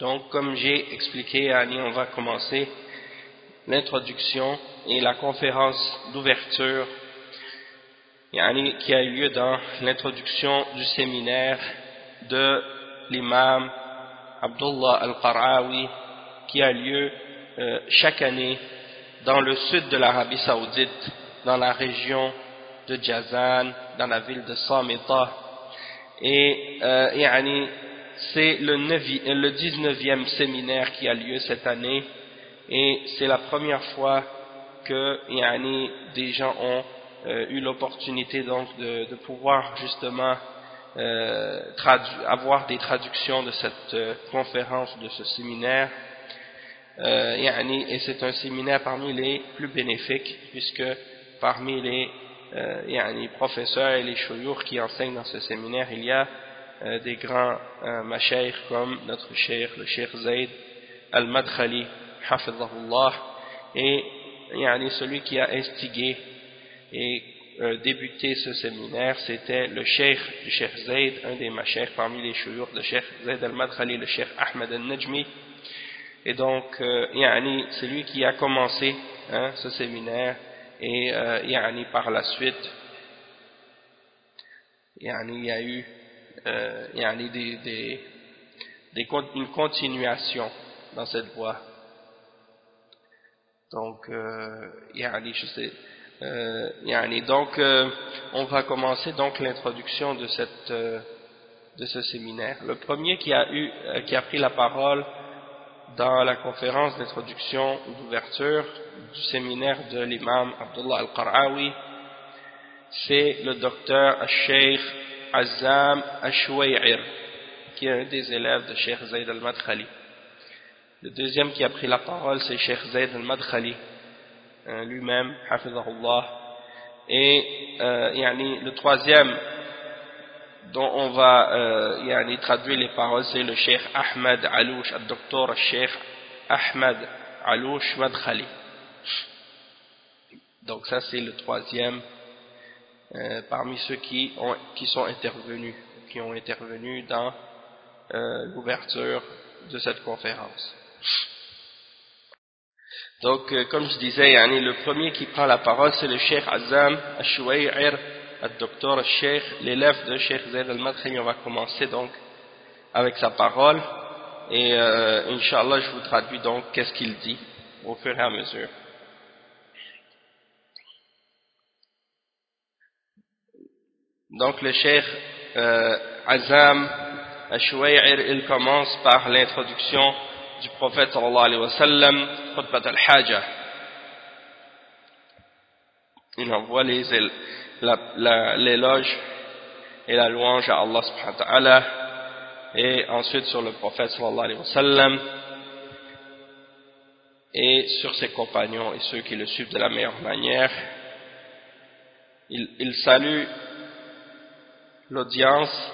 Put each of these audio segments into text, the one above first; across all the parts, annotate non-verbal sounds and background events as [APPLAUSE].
Donc, comme j'ai expliqué, Annie, on va commencer l'introduction et la conférence d'ouverture qui a eu lieu dans l'introduction du séminaire de l'imam Abdullah al-Qarawi qui a lieu euh, chaque année dans le sud de l'Arabie Saoudite, dans la région de Jazan, dans la ville de Samita. Et euh, c'est le, le 19e séminaire qui a lieu cette année et c'est la première fois que des gens ont euh, eu l'opportunité de, pouvoir justement euh, avoir des traductions de cette euh, conférence, de ce séminaire. Euh, et c'est un séminaire parmi les plus bénéfiques puisque parmi les euh, professeurs et les chouyours qui enseignent dans ce séminaire, il y a euh, des grands euh, comme notre cheikh, le cheikh Zayd al-Madkhali, hafidhahullah, et yani, celui qui a instigé et euh, débuté ce séminaire, c'était le cheikh du cheikh Zayd, un des macheikh parmi les chouyours, le cheikh Zayd al-Madkhali, le cheikh Ahmed al-Najmi, et donc, euh, yani, c'est lui qui a commencé hein, ce séminaire, et yani, par la suite, yani, il y a eu euh, yani, des, des, des, une continuation dans cette voie. Donc, euh, je sais, euh, donc, euh, on va commencer donc l'introduction de cette euh, de ce séminaire. Le premier qui a eu, euh, qui a pris la parole dans la conférence d'introduction ou d'ouverture du séminaire de l'imam Abdullah al-Qarawi, c'est le docteur al-Sheikh Azam al-Shway'ir, qui est un des élèves de Sheikh Zayd al-Madkhali. Le deuxième qui a pris la parole, c'est Sheikh Zayd al-Madkhali, euh, lui-même, hafizahullah. Et euh, yani, le troisième dont on va euh, yani, traduire les paroles, c'est le Cheikh Ahmed Alouche, le docteur Cheikh Ahmed Alouche Madkhali. Donc ça c'est le troisième euh, parmi ceux qui, ont, qui sont intervenus, qui ont intervenu dans euh, l'ouverture de cette conférence. Donc euh, comme je disais, yani, le premier qui prend la parole c'est le Cheikh Azam Ashway'ir le docteur Cheikh, l'élève de Cheikh Zayd al-Madkhali, on va commencer donc avec sa parole et euh, Inch'Allah je vous traduis donc qu'est-ce qu'il dit au fur et à mesure. Donc le Cheikh euh, Azam Ashway'ir, il commence par l'introduction du prophète sallallahu alayhi wa sallam, khutbat al-Hajjah. Il envoie les l'éloge et la louange à Allah subhanahu wa ta'ala et ensuite sur le prophète sallallahu alayhi wa sallam et sur ses compagnons et ceux qui le suivent de la meilleure manière il, il salue l'audience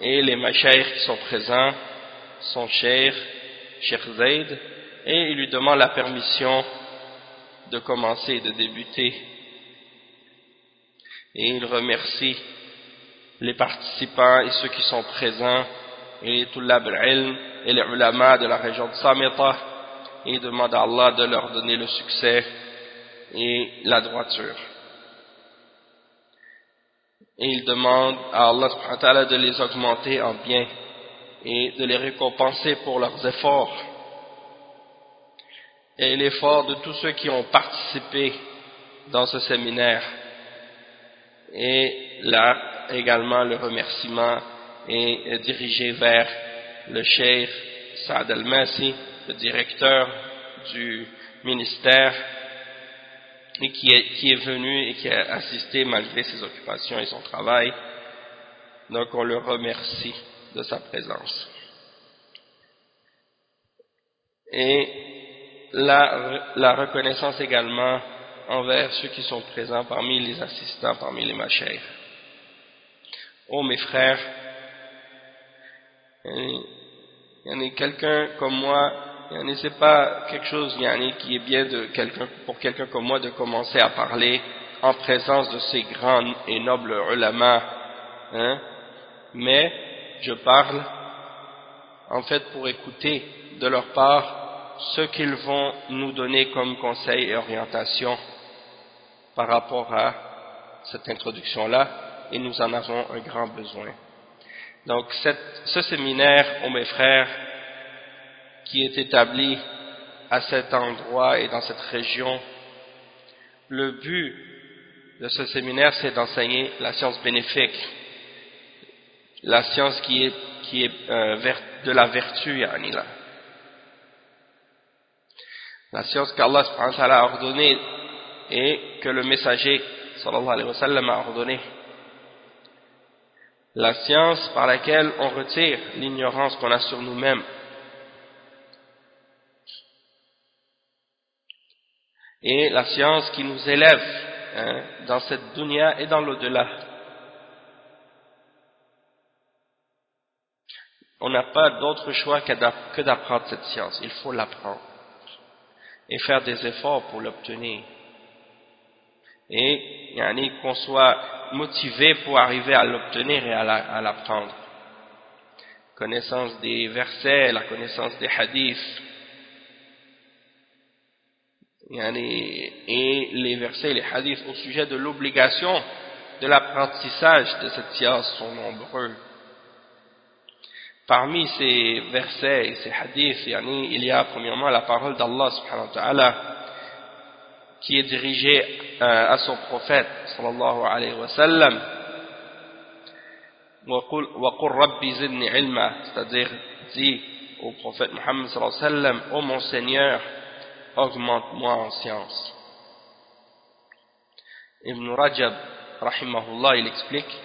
et les machaïrs qui sont présents son cheikh Cheikh Zayd et il lui demande la permission de commencer, de débuter. Et il remercie les participants et ceux qui sont présents, et tout al-ilm et les ulama de la région de Samita, et demande à Allah de leur donner le succès et la droiture. Et il demande à Allah de les augmenter en bien et de les récompenser pour leurs efforts et l'effort de tous ceux qui ont participé dans ce séminaire. Et là, également, le remerciement est dirigé vers le cheikh Saad al-Massi, le directeur du ministère, et qui est, qui est venu et qui a assisté malgré ses occupations et son travail. Donc on le remercie de sa présence. Et la, la reconnaissance également envers ceux qui sont présents parmi les assistants, parmi les machères. Oh mes frères, il y en a quelqu'un comme moi, ce n'est pas quelque chose qui est bien de quelqu'un pour quelqu'un comme moi de commencer à parler en présence de ces grands et nobles ulama, hein, mais je parle en fait pour écouter de leur part ce qu'ils vont nous donner comme conseil et orientation par rapport à cette introduction-là, et nous en avons un grand besoin. Donc, ce séminaire, oh mes frères, qui est établi à cet endroit et dans cette région, le but de ce séminaire, c'est d'enseigner la science bénéfique, la science qui est, euh, de la vertu, là la science qu'Allah a ordonnée et que le messager sallallahu alayhi a ordonnée. La science par laquelle on retire l'ignorance qu'on a sur nous-mêmes. Et la science qui nous élève hein, dans cette dunya et dans l'au-delà. On n'a pas d'autre choix que d'apprendre cette science. Il faut l'apprendre et faire des efforts pour l'obtenir. Et yani, qu'on soit motivé pour arriver à l'obtenir et à l'apprendre. connaissance des versets, la connaissance des hadiths. Et les versets et les hadiths au sujet de l'obligation de l'apprentissage de cette science sont nombreux. Parmi ces versets et ces hadiths, il y a premièrement la parole d'Allah subhanahu wa ta'ala qui est dirigée euh, à son prophète sallallahu alayhi wa sallam c'est-à-dire dit au prophète Muhammad sallallahu alayhi wa sallam ô mon Seigneur augmente-moi en science Ibn Rajab rahimahullah il explique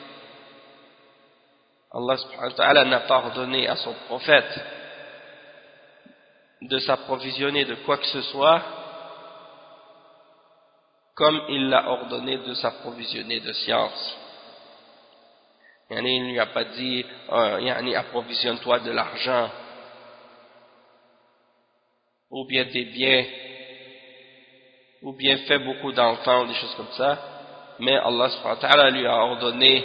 Allah subhanahu wa ta'ala n'a pas ordonné à son prophète de s'approvisionner de quoi que ce soit comme il l'a ordonné de s'approvisionner de science. Il ne lui a pas dit euh, approvisionne-toi de l'argent ou bien des biens ou bien fais beaucoup d'enfants, des choses comme ça mais Allah subhanahu lui a ordonné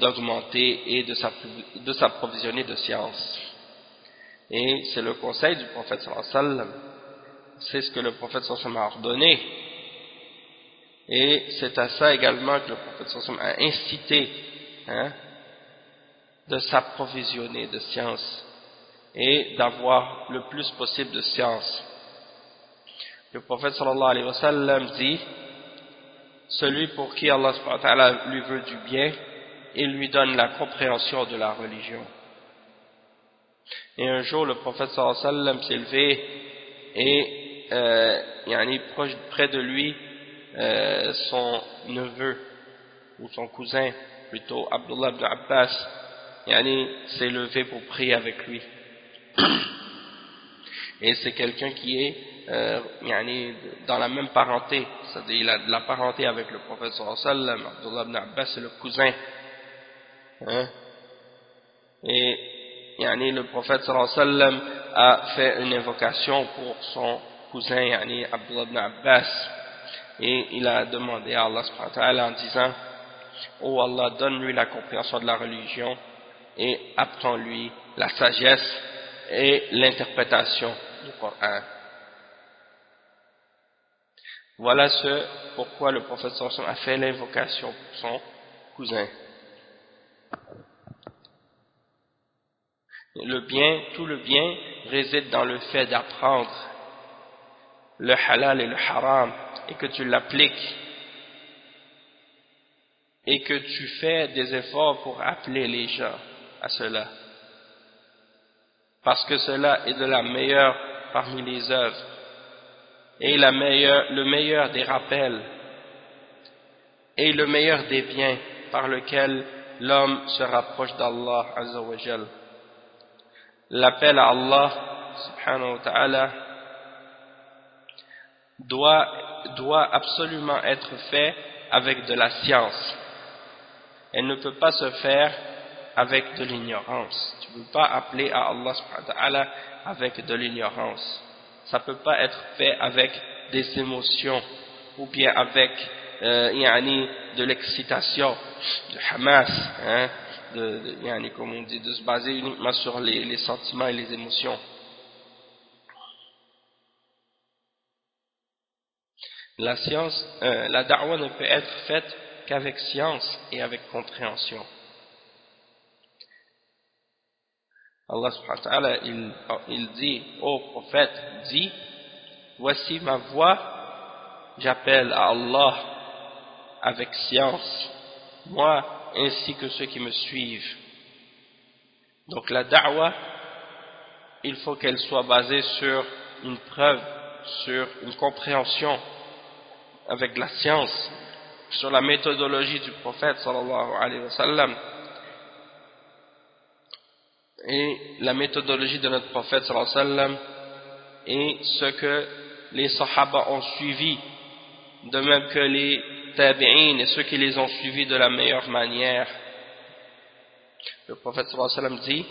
d'augmenter et de s'approvisionner de science. Et c'est le conseil du prophète sallallahu C'est ce que le prophète sallallahu a ordonné. Et c'est à ça également que le prophète sallallahu a incité hein, de s'approvisionner de science et d'avoir le plus possible de science. Le prophète sallallahu alayhi wa sallam dit celui pour qui Allah lui veut du bien il lui donne la compréhension de la religion. Et un jour, le prophète sallallahu alayhi wa sallam s'est levé et euh, yani, proche, près de lui, euh, son neveu, ou son cousin, plutôt Abdullah ibn Abbas, yani, s'est levé pour prier avec lui. [COUGHS] Et c'est quelqu'un qui est euh, dans la même parenté, c'est-à-dire il a de la parenté avec le prophète sallam, Abdullah ibn Abbas c'est le cousin. Hein? Et yani, le prophète sallam a fait une invocation pour son cousin yani, Abdullah ibn Abbas. Et il a demandé à Allah en disant Oh Allah donne-lui la compréhension de la religion et apprends-lui la sagesse et l'interprétation du Coran voilà ce pourquoi le prophète sallallahu a fait l'invocation pour son cousin le bien, tout le bien réside dans le fait d'apprendre le halal et le haram et que tu l'appliques et que tu fais des efforts pour appeler les gens à cela. Parce que cela est de la meilleure parmi les œuvres et la meilleure, le meilleur des rappels et le meilleur des biens par lequel l'homme se rapproche d'Allah Azzawajal. L'appel à Allah subhanahu wa ta'ala doit, doit absolument être fait avec de la science. Elle ne peut pas se faire avec de l'ignorance. Tu ne peux pas appeler à Allah subhanahu wa ta'ala avec de l'ignorance. Ça ne peut pas être fait avec des émotions ou bien avec euh, de l'excitation, de Hamas, hein, de, yani, comme on dit, de se baser uniquement sur les, les sentiments et les émotions. La science, euh, la da'wah ne peut être faite qu'avec science et avec compréhension. Allah subhanahu wa ta'ala, il, dit au prophète, dit, voici ma voix, j'appelle à Allah avec science, moi ainsi que ceux qui me suivent. Donc la da'wah, il faut qu'elle soit basée sur une preuve, sur une compréhension avec la science sur la méthodologie du prophète sallallahu alayhi wa sallam et la méthodologie de notre prophète sallam et ce que les sahaba ont suivi de même que les tabi'in et ceux qui les ont suivis de la meilleure manière. Le prophète sallam dit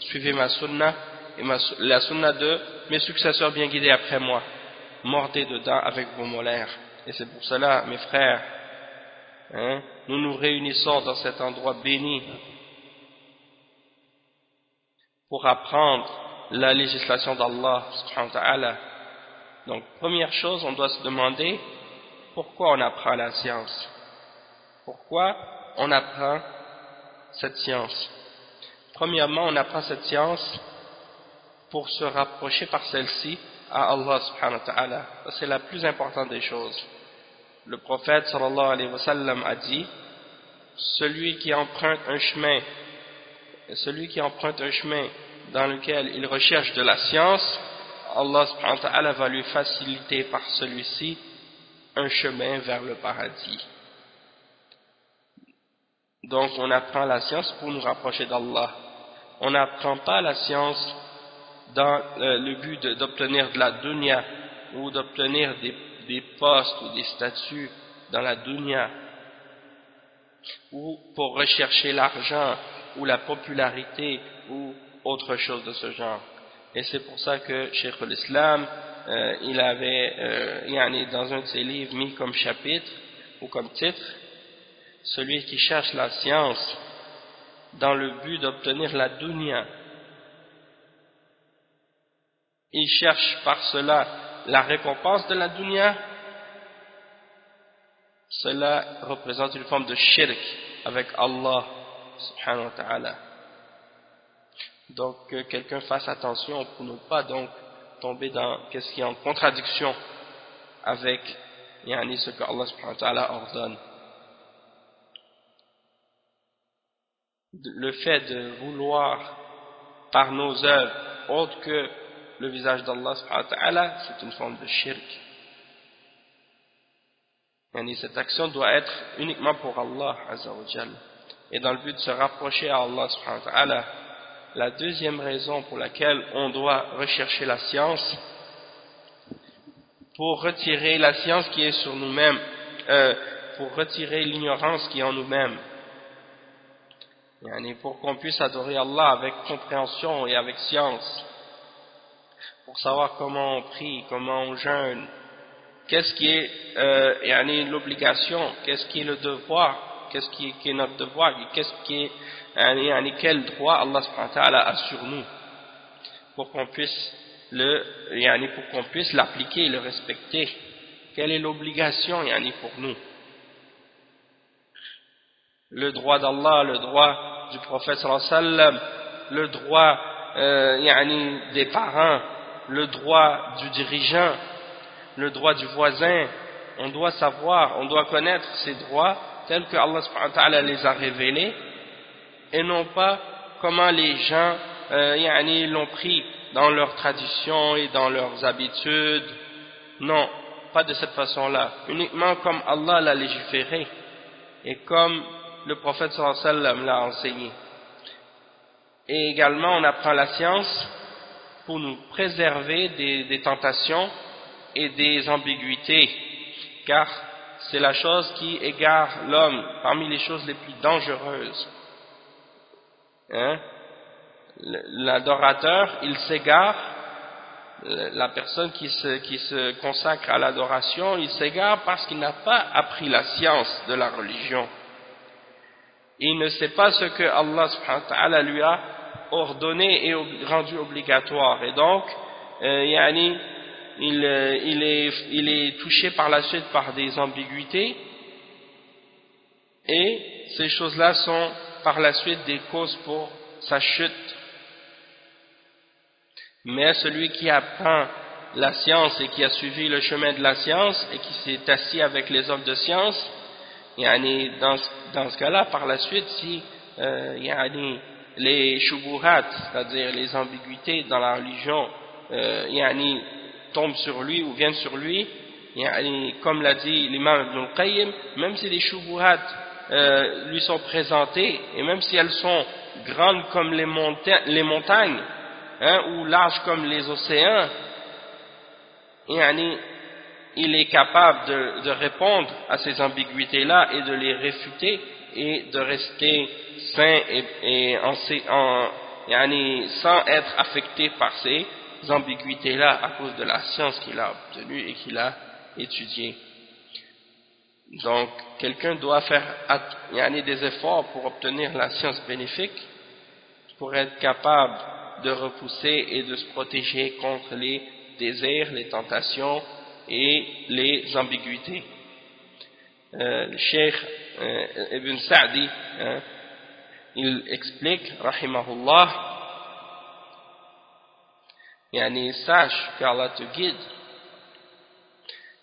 suivez ma sunna et la sunna de mes successeurs bien guidés après moi. Mordez dedans avec vos molaires et c'est pour cela, mes frères, hein, nous nous réunissons dans cet endroit béni pour apprendre la législation d'Allah. Donc, première chose, on doit se demander pourquoi on apprend la science? Pourquoi on apprend cette science? Premièrement, on apprend cette science pour se rapprocher par celle-ci à Allah subhanahu wa ta'ala. C'est la plus importante des choses. Le prophète sallallahu alayhi wa sallam a dit celui qui emprunte un chemin celui qui emprunte un chemin dans lequel il recherche de la science Allah subhanahu wa ta'ala va lui faciliter par celui-ci un chemin vers le paradis. Donc on apprend la science pour nous rapprocher d'Allah. On n'apprend pas la science dans euh, le but d'obtenir de, la dunya ou d'obtenir des, des, postes ou des statuts dans la dunya ou pour rechercher l'argent ou la popularité ou autre chose de ce genre. Et c'est pour ça que Cheikh l'Islam, euh, il avait euh, dans un de ses livres mis comme chapitre ou comme titre celui qui cherche la science dans le but d'obtenir la dunya. Il cherche par cela la récompense de la dunya, cela représente une forme de shirk avec Allah wa. Donc que quelqu'un fasse attention pour ne pas donc tomber dans ce qui est en contradiction avec ce que Allah wa ordonne. Le fait de vouloir par nos œuvres autre que le visage d'Allah c'est une forme de shirk. Et cette action doit être uniquement pour Allah et dans le but de se rapprocher à Allah la deuxième raison pour laquelle on doit rechercher la science pour retirer la science qui est sur nous-mêmes euh, pour retirer l'ignorance qui est en nous-mêmes. Yani pour qu'on puisse adorer Allah avec compréhension et avec science, pour savoir comment on prie, comment on jeûne, qu'est-ce qui est euh, l'obligation, qu'est-ce qui est le devoir, qu'est-ce qui, est notre devoir, qu'est-ce qui est, yani, quel droit Allah a sur nous, pour qu'on puisse le, pour qu'on puisse l'appliquer, le respecter. Quelle est l'obligation pour nous? Le droit d'Allah, le droit du prophète sallam, le droit euh, des parents, le droit du dirigeant, le droit du voisin, on doit savoir, on doit connaître ces droits tels que Allah les a révélés et non pas comment les gens euh, l'ont pris dans leurs traditions et dans leurs habitudes. Non, pas de cette façon-là. Uniquement comme Allah l'a légiféré et comme le prophète sallam l'a enseigné. Et également, on apprend la science pour nous préserver des tentations et des ambiguïtés, car c'est la chose qui égare l'homme parmi les choses les plus dangereuses. Hein? L'adorateur, il s'égare, la personne qui se, qui se consacre à l'adoration, il s'égare parce qu'il n'a pas appris la science de la religion. Il ne sait pas ce que Allah lui a ordonné et rendu obligatoire. Et donc, euh, yani, euh, il, est, touché par la suite par des ambiguïtés et ces choses-là sont par la suite des causes pour sa chute. Mais celui qui apprend la science et qui a suivi le chemin de la science et qui s'est assis avec les hommes de science, dans, dans ce cas-là, par la suite, si euh, les shubuhat, c'est-à-dire les ambiguïtés dans la religion, euh, tombent sur lui ou viennent sur lui, comme l'a dit l'imam Ibn al-Qayyim, même si les shubuhat euh, lui sont présentées, et même si elles sont grandes comme les, montagnes, hein, ou larges comme les océans, il est capable de, répondre à ces ambiguïtés-là et de les réfuter et de rester sain et, sans être affecté par ces ambiguïtés-là à cause de la science qu'il a obtenue et qu'il a étudiée. Donc, quelqu'un doit faire des efforts pour obtenir la science bénéfique, pour être capable de repousser et de se protéger contre les désirs, les tentations et les ambiguïtés. Euh, euh, Ibn Sa'di, hein, il explique, rahimahullah, yani sache qu'Allah te guide.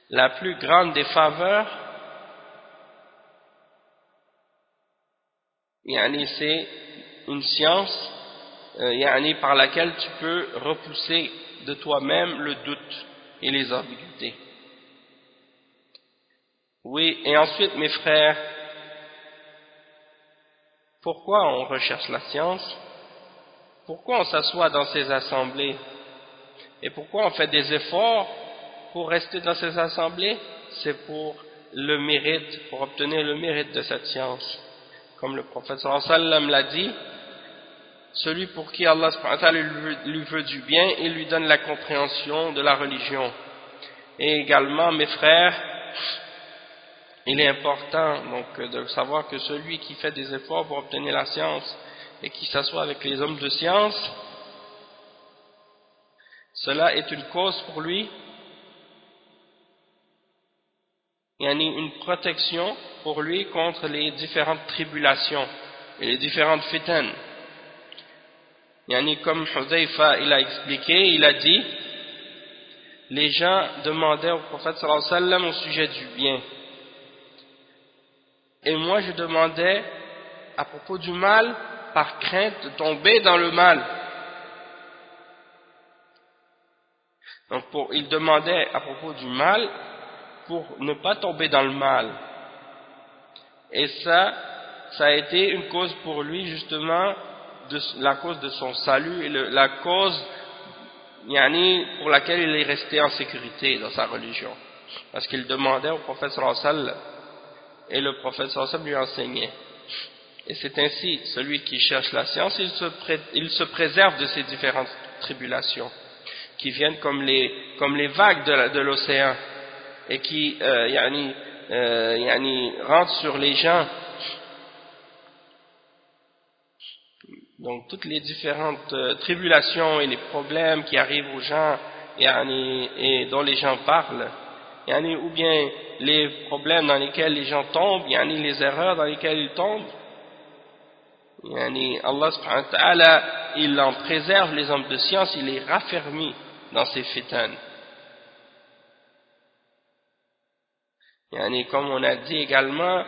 La plus grande des faveurs yani c'est une science euh, yani par laquelle tu peux repousser de toi-même le doute et les ambiguïtés. Oui et ensuite mes frères pourquoi on recherche la science? Pourquoi on s'assoit dans ces assemblées? Et pourquoi on fait des efforts pour rester dans ces assemblées? C'est pour le mérite, pour obtenir le mérite de cette science. Comme le prophète sallam l'a dit, celui pour qui Allah lui veut du bien, il lui donne la compréhension de la religion. Et également, mes frères, il est important donc de savoir que celui qui fait des efforts pour obtenir la science et qui s'assoit avec les hommes de science, cela est une cause pour lui y a une protection pour lui contre les différentes tribulations et les différentes fitanes. Yani comme Hudayfa il a expliqué, il a dit les gens demandaient au prophète sallallahu alayhi wa sallam au sujet du bien. Et moi je demandais à propos du mal par crainte de tomber dans le mal. Donc pour, il demandait à propos du mal pour ne pas tomber dans le mal. Et ça, ça a été une cause pour lui justement, de, la cause de son salut et la cause yani, pour laquelle il est resté en sécurité dans sa religion. Parce qu'il demandait au prophète sallallahu et le prophète sallallahu lui enseignait. Et c'est ainsi, celui qui cherche la science, il se, il se, préserve de ces différentes tribulations, qui viennent comme les, comme les vagues de l'océan, et qui euh, yani, euh, yani, rentrent sur les gens. Donc toutes les différentes euh, tribulations et les problèmes qui arrivent aux gens yani, et dont les gens parlent, yani, ou bien les problèmes dans lesquels les gens tombent, yani, les erreurs dans lesquelles ils tombent, yani, Allah subhanahu wa ta'ala, il en préserve les hommes de science, il les raffermit dans ces fitanes. Yani, comme on a dit également,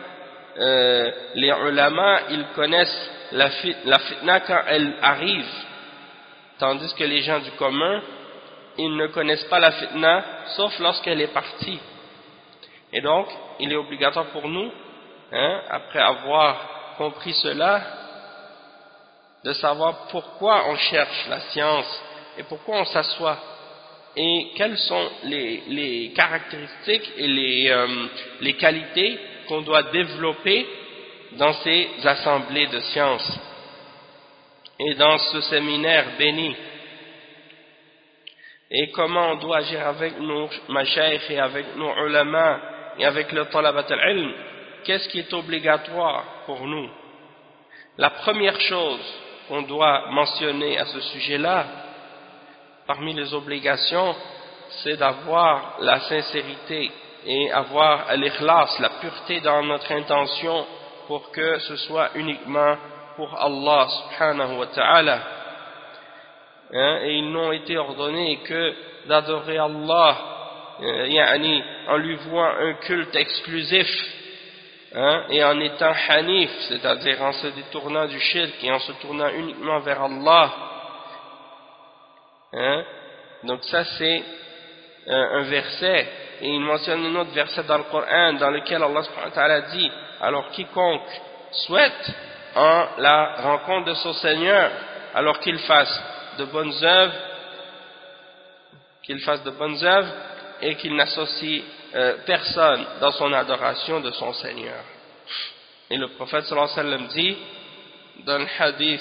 euh, les ulama, ils connaissent la, fitna quand elle arrive, tandis que les gens du commun, ils ne connaissent pas la fitna, sauf lorsqu'elle est partie. Et donc, il est obligatoire pour nous, hein, après avoir compris cela, de savoir pourquoi on cherche la science et pourquoi on s'assoit? Et quelles sont les, caractéristiques et les, euh, les qualités qu'on doit développer dans ces assemblées de sciences et dans ce séminaire béni? Et comment on doit agir avec nos machaïs et avec nos ulama et avec le talabat al-ilm? Qu'est-ce qui est obligatoire pour nous? La première chose qu'on doit mentionner à ce sujet-là parmi les obligations, c'est d'avoir la sincérité et avoir l'ikhlas, la pureté dans notre intention pour que ce soit uniquement pour Allah subhanahu wa ta'ala. Hein, et ils n'ont été ordonnés que d'adorer Allah euh, en lui vouant un culte exclusif hein, et en étant hanif, c'est-à-dire en se détournant du shirk et en se tournant uniquement vers Allah Hein? Donc ça c'est un, verset. Et il mentionne un autre verset dans le Coran dans lequel Allah subhanahu dit Alors quiconque souhaite en la rencontre de son Seigneur, alors qu'il fasse de bonnes œuvres, qu'il fasse de bonnes œuvres et qu'il n'associe euh, personne dans son adoration de son Seigneur. Et le prophète sallallahu alayhi wa sallam dit dans le hadith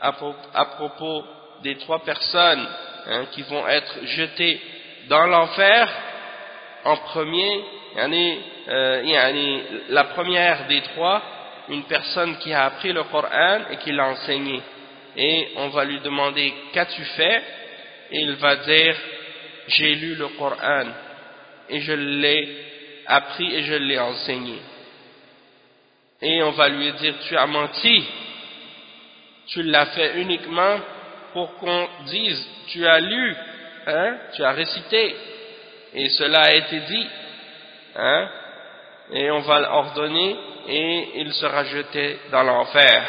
à propos des trois personnes hein, qui vont être jetées dans l'enfer, en premier, euh, la première des trois, une personne qui a appris le Coran et qui l'a enseigné. Et on va lui demander qu'as-tu fait? Et il va dire j'ai lu le Coran et je l'ai appris et je l'ai enseigné. Et on va lui dire tu as menti, tu l'as fait uniquement pour qu'on dise tu as lu, hein, tu as récité, et cela a été dit, hein, et on va l'ordonner et il sera jeté dans l'enfer.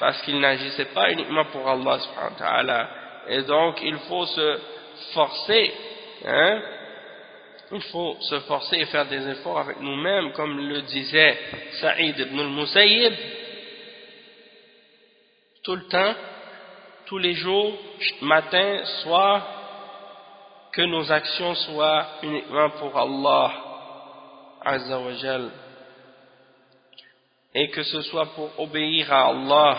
Parce qu'il n'agissait pas uniquement pour Allah subhanahu wa ta'ala. Et donc il faut se forcer hein, il faut se forcer et faire des efforts avec nous-mêmes comme le disait Saïd ibn al-Musayyib. Tout le temps tous les jours, matin, soir, que nos actions soient uniquement pour Allah Azza wa et que ce soit pour obéir à Allah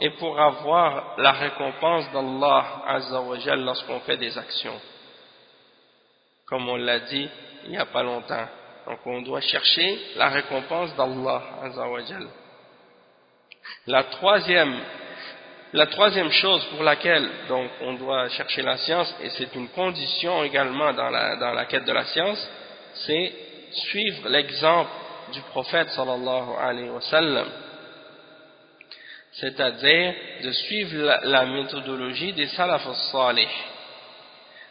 et pour avoir la récompense d'Allah Azza wa lorsqu'on fait des actions. Comme on l'a dit il n'y a pas longtemps. Donc on doit chercher la récompense d'Allah Azza wa la troisième la troisième chose pour laquelle donc, on doit chercher la science, et c'est une condition également dans la, dans la quête de la science, c'est suivre l'exemple du prophète sallallahu alayhi wa sallam. C'est-à-dire de suivre la, méthodologie des salaf salih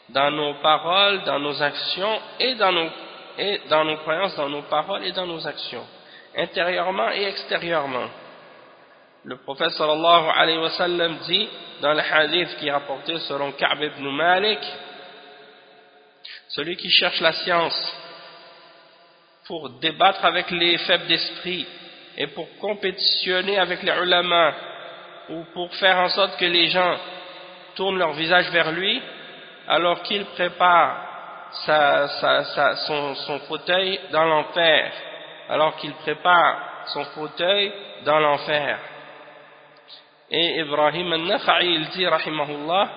dans nos paroles, dans nos actions et dans nos, et dans nos croyances, dans nos paroles et dans nos actions, intérieurement et extérieurement. Le prophète sallallahu alayhi wa sallam dit dans le hadith qui est rapporté selon Ka'b ibn Malik celui qui cherche la science pour débattre avec les faibles d'esprit et pour compétitionner avec les ulama ou pour faire en sorte que les gens tournent leur visage vers lui alors qu'il prépare son, son fauteuil dans l'enfer alors qu'il prépare son fauteuil dans l'enfer. Et Ibrahim al-Nakha'i, il dit, rahimahullah,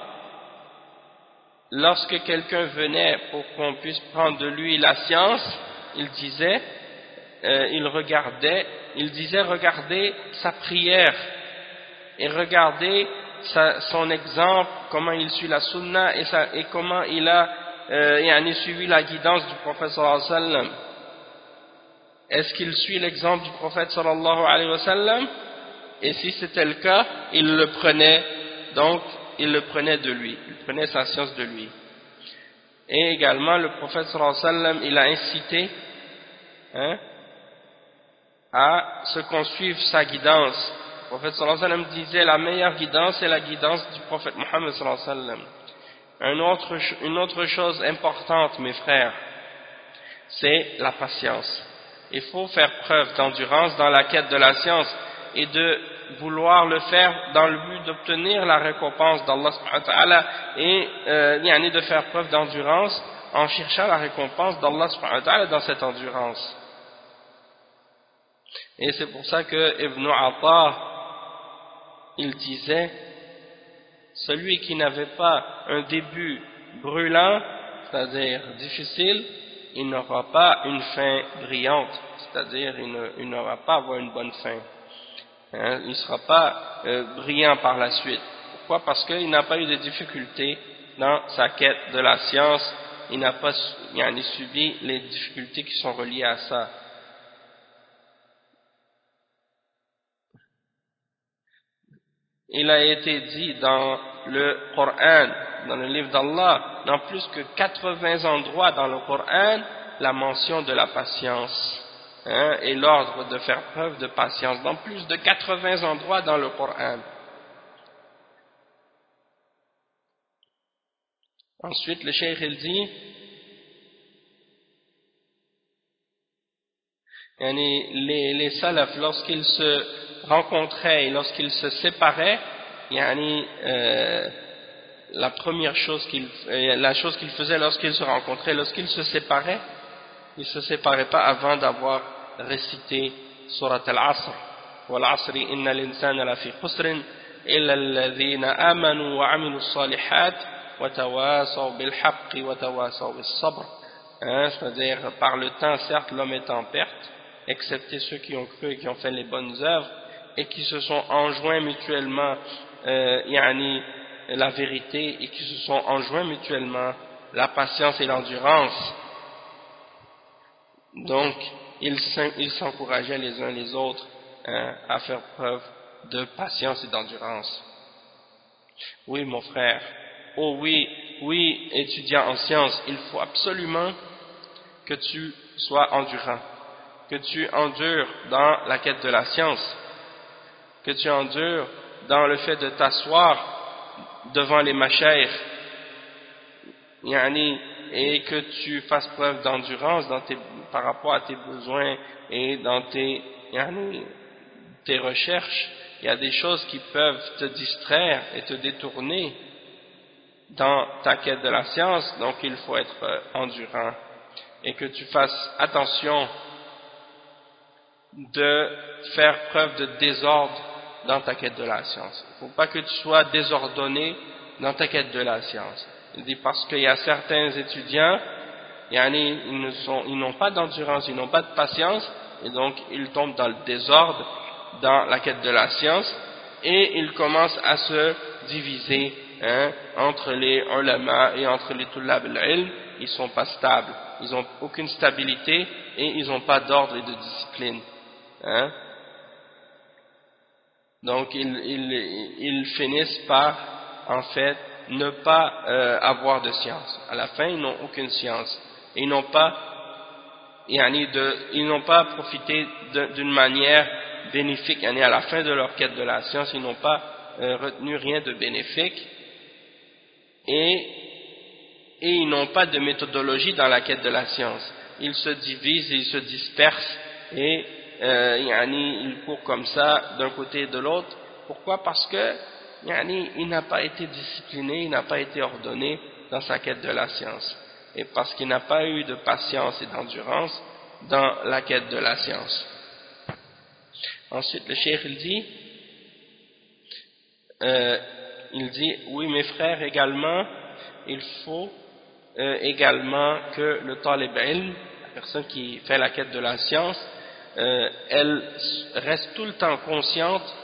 lorsque quelqu'un venait pour qu'on puisse prendre de lui la science, il disait, euh, il regardait, il disait regardez sa prière et regardez son exemple, comment il suit la sunna et, comment il a euh, suivi la guidance du prophète sallallahu alayhi wa sallam. Est-ce qu'il suit l'exemple du prophète sallallahu alayhi wa sallam? Et si c'était le cas, il le prenait, donc il le prenait de lui, il prenait sa science de lui. Et également, le prophète sallam, il a incité hein, à ce qu'on suive sa guidance. Le prophète sallam disait la meilleure guidance est la guidance du prophète Mohammed sallam. Un autre, une autre chose importante, mes frères, c'est la patience. Il faut faire preuve d'endurance dans la quête de la science et de vouloir le faire dans le but d'obtenir la récompense d'Allah et euh, de faire preuve d'endurance en cherchant la récompense d'Allah dans cette endurance. Et c'est pour ça que Ibn Atta, il disait, celui qui n'avait pas un début brûlant, c'est-à-dire difficile, il n'aura pas une fin brillante, c'est-à-dire il n'aura pas avoir une bonne fin. Hein, il ne sera pas euh, brillant par la suite. Pourquoi? Parce qu'il n'a pas eu de difficultés dans sa quête de la science, il n'a pas subi les difficultés qui sont reliées à ça. il a été dit dans le Coran, dans le livre d'Allah, dans plus que 80 endroits dans le Coran, la mention de la patience hein, et l'ordre de faire preuve de patience, dans plus de 80 endroits dans le Coran. Ensuite, le cheikh il dit les, les salafs, lorsqu'ils se rencontraient et lorsqu'ils se séparaient, euh, la première chose qu'il euh, la chose qu'ils faisaient lorsqu'ils se rencontraient, lorsqu'ils se séparaient, ils ne se séparaient pas avant d'avoir récité surat al-Asr. والعصر إن الإنسان لفي خسر إلا الذين آمنوا وعملوا الصالحات وتواصوا بالحق وتواصوا بالصبر hein, c'est-à-dire par le temps certes l'homme est en perte excepté ceux qui ont cru et qui ont fait les bonnes œuvres et qui se sont enjoints mutuellement euh, la vérité et qui se sont enjoints mutuellement la patience et l'endurance. Donc, ils s'encourageaient les uns les autres hein, à faire preuve de patience et d'endurance. Oui, mon frère. Oh oui, oui, étudiant en sciences, il faut absolument que tu sois endurant, que tu endures dans la quête de la science que tu endures dans le fait de t'asseoir devant les machères et que tu fasses preuve d'endurance par rapport à tes besoins et dans tes, tes recherches. Il y a des choses qui peuvent te distraire et te détourner dans ta quête de la science, donc il faut être euh, endurant et que tu fasses attention de faire preuve de désordre dans ta quête de la science. Il ne faut pas que tu sois désordonné dans ta quête de la science. Il dit parce qu'il y a certains étudiants, ils n'ont pas d'endurance, ils n'ont pas de patience, et donc ils tombent dans le désordre dans la quête de la science, et ils commencent à se diviser hein, entre les ulama et entre les tullab al-ilm, ils ne sont pas stables, ils n'ont aucune stabilité et ils n'ont pas d'ordre et de discipline. Hein. Donc ils, finissent par, en fait, ne pas euh, avoir de science. À la fin, ils n'ont aucune science. Ils n'ont pas, ils n'ont pas profité d'une manière bénéfique. À la fin de leur quête de la science, ils n'ont pas euh, retenu rien de bénéfique. Et, et ils n'ont pas de méthodologie dans la quête de la science. Ils se divisent, ils se dispersent et euh, il court comme ça d'un côté et de l'autre. Pourquoi? Parce que il n'a pas été discipliné, il n'a pas été ordonné dans sa quête de la science. Et parce qu'il n'a pas eu de patience et d'endurance dans la quête de la science. ensuite le cheikh il dit euh, il dit oui mes frères également il faut euh, également que le talib ilm la personne qui fait la quête de la science euh, elle reste tout le temps consciente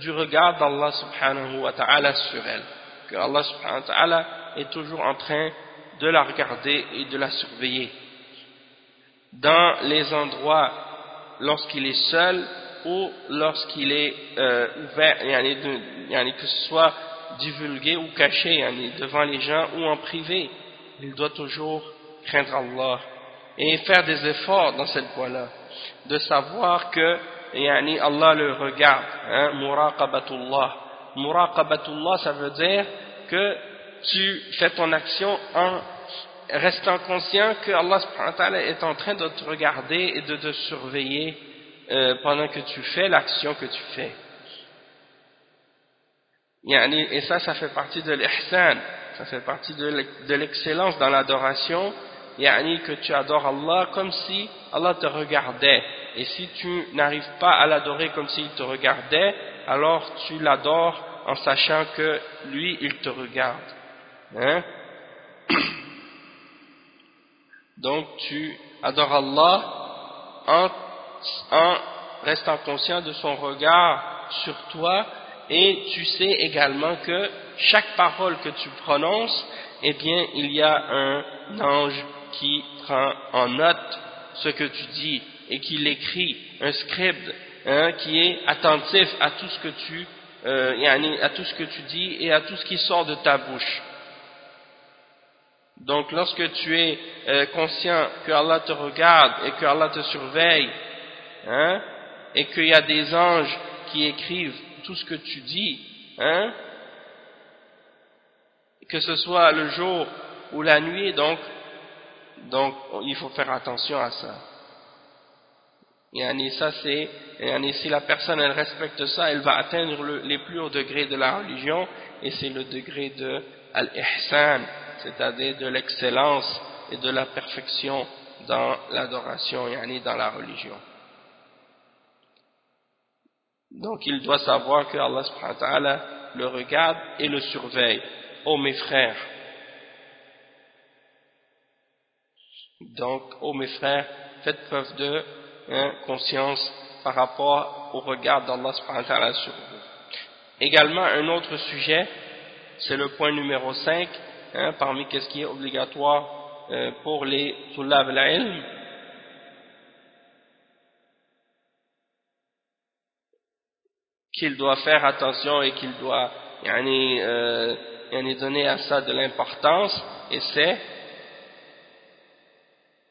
du regard d'Allah subhanahu wa ta'ala sur elle que Allah subhanahu wa ta'ala est toujours en train de la regarder et de la surveiller dans les endroits lorsqu'il est seul ou lorsqu'il est euh, ouvert, que ce soit divulgué ou caché devant les gens ou en privé, il doit toujours craindre Allah et faire des efforts dans cette voie-là, de savoir que Allah le regarde, hein, muraqabatullah. Muraqabatullah, ça veut dire que tu fais ton action en restant conscient que Allah est en train de te regarder et de te surveiller euh, pendant que tu fais l'action que tu fais. Et ça, ça fait partie de l'ihsan, ça fait partie de l'excellence dans l'adoration, que tu adores Allah comme si Allah te regardait. Et si tu n'arrives pas à l'adorer comme s'il te regardait, alors tu l'adores en sachant que lui, il te regarde. Hein? Donc tu adores Allah en, restant conscient de son regard sur toi et tu sais également que chaque parole que tu prononces, eh bien il y a un ange qui prend en note ce que tu dis et qui l'écrit, un scribe hein, qui est attentif à tout ce que tu euh, à tout ce que tu dis et à tout ce qui sort de ta bouche. Donc lorsque tu es euh, conscient que Allah te regarde et que Allah te surveille, hein, et qu'il y a des anges qui écrivent tout ce que tu dis, hein, que ce soit le jour ou la nuit, donc, donc il faut faire attention à ça. Et ça c'est, si la personne elle respecte ça, elle va atteindre les plus hauts degrés de la religion, et c'est le degré de al-ihsan, c'est-à-dire de l'excellence et de la perfection dans l'adoration, yani dans la religion. Donc il doit savoir que Allah subhanahu wa ta'ala le regarde et le surveille. Oh mes frères. Donc, oh mes frères, faites preuve de hein, conscience par rapport au regard d'Allah subhanahu wa ta'ala sur vous. Également, un autre sujet, c'est le point numéro 5, hein, parmi ce qui est obligatoire euh, pour les tulab al-ilm, qu'il doit faire attention et qu'il doit yani, euh, donner à ça de l'importance, et c'est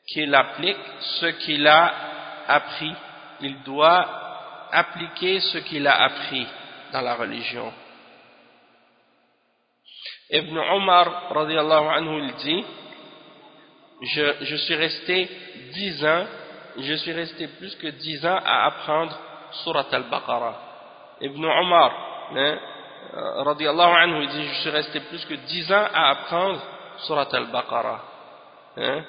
qu'il applique ce qu'il a appris. Il doit appliquer ce qu'il a appris dans la religion. Ibn Omar radiallahu anhu il dit je, je suis resté dix ans je suis resté plus que dix ans à apprendre Surat al-Baqarah. Ibn Omar hein, radiallahu anhu il dit je suis resté plus que dix ans à apprendre Surat al-Baqarah. Hein,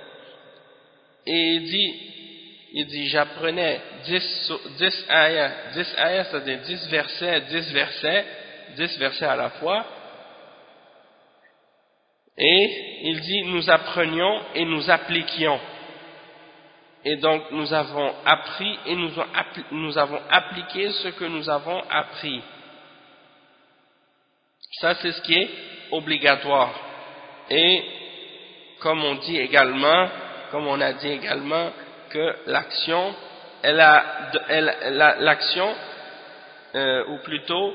et il dit il dit j'apprenais 10, 10 ayats. 10 ayats c'est-à-dire 10 versets 10 versets 10 versets à la fois et il dit, nous apprenions et nous appliquions. Et donc, nous avons appris et nous, avons appliqué ce que nous avons appris. Ça, c'est ce qui est obligatoire. Et, comme on dit également, comme on a dit également, que l'action, elle a, l'action, euh, ou plutôt,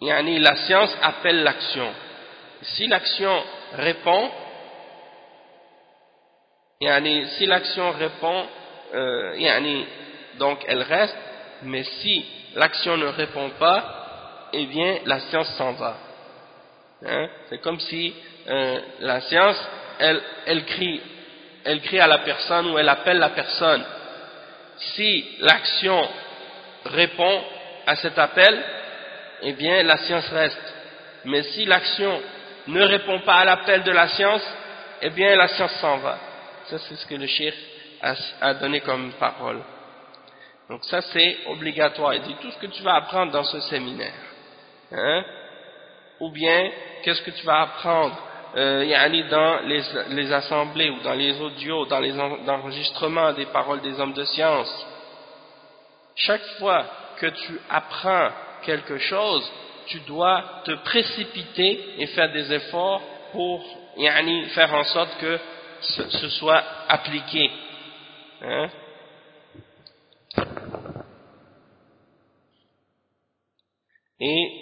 la science appelle l'action si l'action répond, si l'action répond, euh, donc elle reste, mais si l'action ne répond pas, eh bien la science s'en va. Hein? C'est comme si euh, la science, elle, elle, crie, elle crie à la personne ou elle appelle la personne. Si l'action répond à cet appel, eh bien la science reste. Mais si l'action ne répond pas à l'appel de la science, eh bien la science s'en va. Ça c'est ce que le shir a, donné comme parole. Donc ça c'est obligatoire. Il dit tout ce que tu vas apprendre dans ce séminaire. Hein? Ou bien qu'est-ce que tu vas apprendre euh, dans les, les, assemblées ou dans les audios, dans les enregistrements des paroles des hommes de science. Chaque fois que tu apprends quelque chose, tu dois te précipiter et faire des efforts pour yani, faire en sorte que ce, soit appliqué. Hein? Et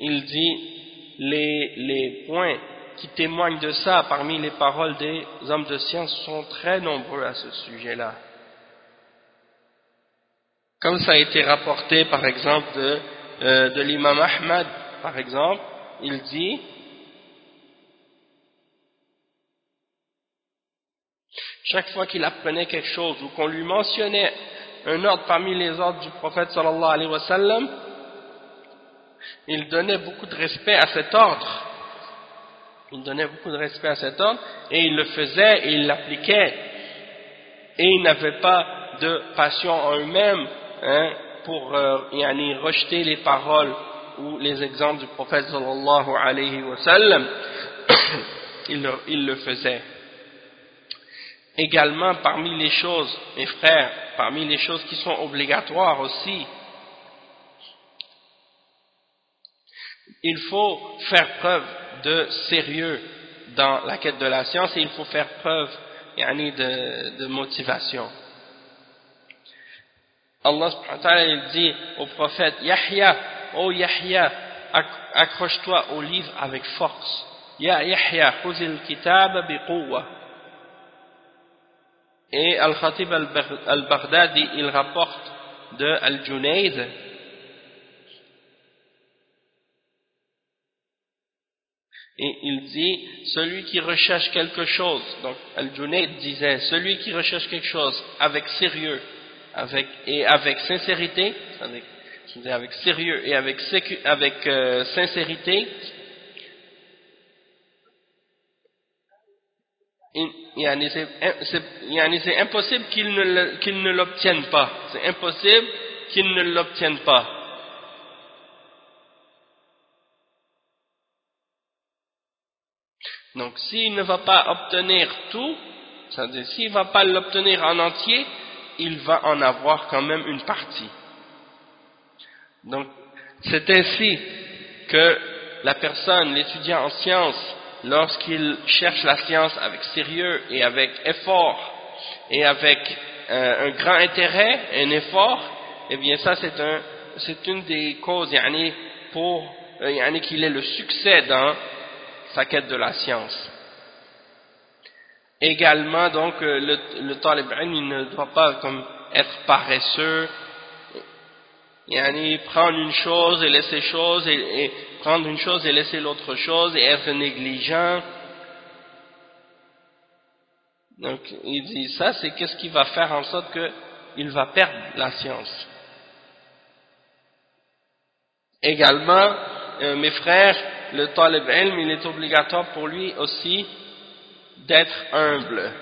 il dit les, les points qui témoignent de ça parmi les paroles des hommes de science sont très nombreux à ce sujet-là. Comme ça a été rapporté par exemple de, euh, de l'imam Ahmad, par exemple, il dit chaque fois qu'il apprenait quelque chose ou qu'on lui mentionnait un ordre parmi les ordres du prophète sallallahu alayhi wa sallam, il donnait beaucoup de respect à cet ordre. Il donnait beaucoup de respect à cet ordre et il le faisait et il l'appliquait. Et il n'avait pas de passion en eux-mêmes hein, pour euh, rejeter les paroles ou les exemples du prophète sallallahu alayhi wa sallam. [COUGHS] il, le, faisait. Également, parmi les choses, mes frères, parmi les choses qui sont obligatoires aussi, il faut faire preuve de sérieux dans la quête de la science et il faut faire preuve de, de motivation. Allah subhanahu dit au prophète Yahya, oh Yahya, accroche-toi au livre avec force. Ya Yahya, khuzil kitab biquwa. Et Al-Khatib al-Baghdadi, il rapporte de Al-Junayd Et il dit, celui qui recherche quelque chose, donc Al-Junayd disait, celui qui recherche quelque chose avec sérieux avec, et avec sincérité, avec, avec sérieux et avec, avec euh, sincérité, c'est impossible qu'il ne l'obtienne pas. C'est impossible qu'il ne l'obtienne pas. Donc s'il ne va pas obtenir tout, c'est-à-dire s'il ne va pas l'obtenir en entier, il va en avoir quand même une partie. Donc c'est ainsi que la personne, l'étudiant en sciences, lorsqu'il cherche la science avec sérieux et avec effort et avec euh, un grand intérêt, un effort, eh bien ça c'est un, une des causes yani, pour euh, qu'il ait le succès dans sa quête de la science. Également, donc, euh, le, le il ne doit pas comme être paresseux, yani, prendre une chose et laisser chose, et, prendre une chose et laisser l'autre chose, et être négligent. Donc, il dit ça, c'est qu'est-ce qui va faire en sorte qu'il va perdre la science. Également, euh, mes frères, le talib il est obligatoire pour lui aussi d'être humble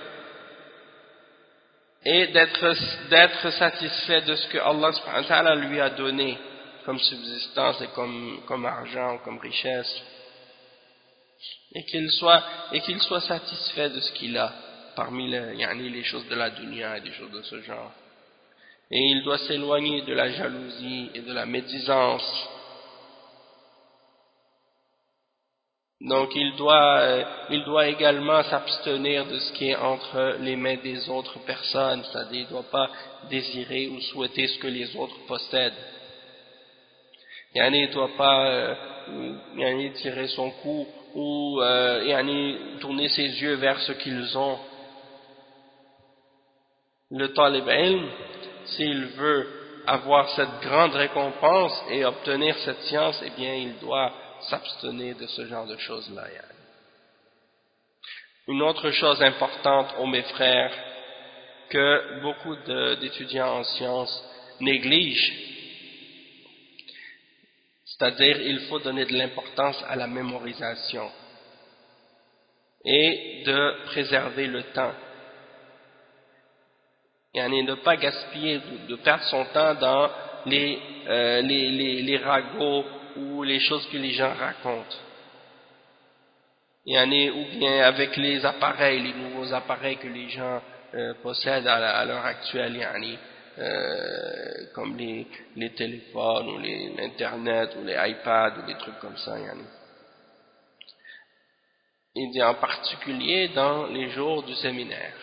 et d'être satisfait de ce que Allah lui a donné comme subsistance et comme, comme argent, comme richesse. Et qu'il soit, satisfait de ce qu'il a parmi les, les choses de la dunya et des choses de ce genre. Et il doit s'éloigner de la jalousie et de la médisance Donc il doit, euh, il doit également s'abstenir de ce qui est entre les mains des autres personnes, c'est-à-dire il ne doit pas désirer ou souhaiter ce que les autres possèdent. Il ne doit pas euh, tirer son cou ou euh, tourner ses yeux vers ce qu'ils ont. Le talib ilm, s'il veut avoir cette grande récompense et obtenir cette science, eh bien il doit s'abstenir de ce genre de choses-là. Une autre chose importante, aux mes frères, que beaucoup d'étudiants en sciences négligent, c'est-à-dire il faut donner de l'importance à la mémorisation et de préserver le temps. Yani ne pas gaspiller, de, perdre son temps dans les, euh, les, les, les ragots ou les choses que les gens racontent. Ou bien avec les appareils, les nouveaux appareils que les gens euh, possèdent à l'heure actuelle, euh, comme les, les téléphones ou l'internet ou les iPads ou des trucs comme ça. Dit en particulier dans les jours du séminaire.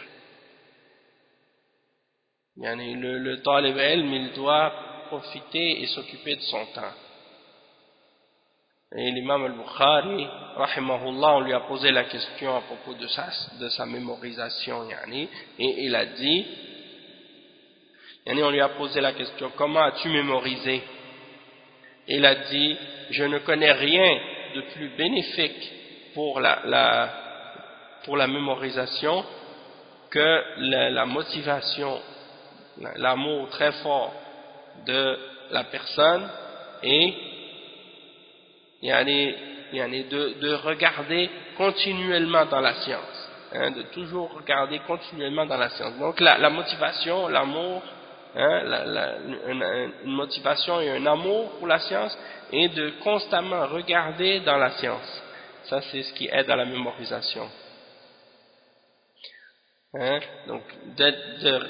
Le, le talib il doit profiter et s'occuper de son temps. Et l'imam al-Bukhari, rahimahullah, on lui a posé la question à propos de sa, de sa mémorisation, yani, et il a dit, yani, on lui a posé la question, comment as-tu mémorisé? Il a dit, je ne connais rien de plus bénéfique pour la, la pour la mémorisation que la, la motivation, l'amour très fort de la personne et de, de regarder continuellement dans la science, hein, de toujours regarder continuellement dans la science. Donc la, la motivation, l'amour, hein, la, la, une, une, motivation et un amour pour la science, et de constamment regarder dans la science. Ça c'est ce qui aide à la mémorisation. Hein, donc, de, de,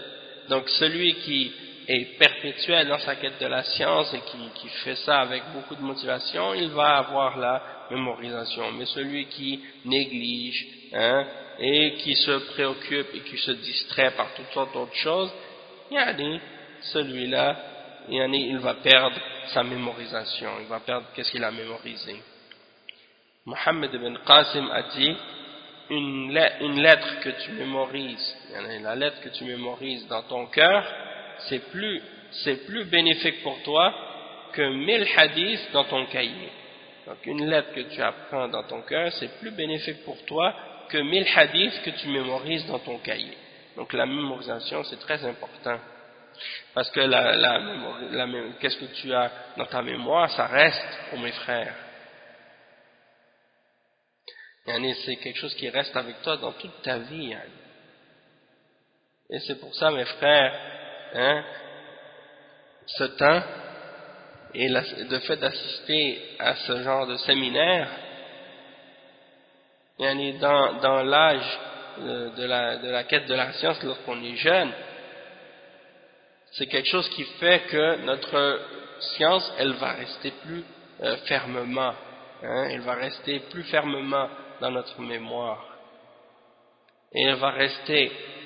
donc celui qui est perpétuel dans sa quête de la science et qui, qui, fait ça avec beaucoup de motivation, il va avoir la mémorisation. Mais celui qui néglige hein, et qui se préoccupe et qui se distrait par toutes sortes d'autres choses, celui-là, il va perdre sa mémorisation, il va perdre qu'est-ce qu'il a mémorisé? Mohammed ibn Qasim a dit une, lettre que tu mémorises, la lettre que tu mémorises dans ton cœur, c'est plus, plus bénéfique pour toi que mille hadiths dans ton cahier. Donc une lettre que tu apprends dans ton cœur, c'est plus bénéfique pour toi que mille hadiths que tu mémorises dans ton cahier. Donc la mémorisation, c'est très important. Parce que la, qu'est-ce que tu as dans ta mémoire, ça reste pour mes frères. C'est quelque chose qui reste avec toi dans toute ta vie. Et c'est pour ça, mes frères, hein, ce temps et le fait d'assister à ce genre de séminaire, dans, dans l'âge de la, de la quête de la science lorsqu'on est jeune, c'est quelque chose qui fait que notre science, elle va rester plus euh, fermement, hein, elle va rester plus fermement dans notre mémoire. Et elle va rester euh,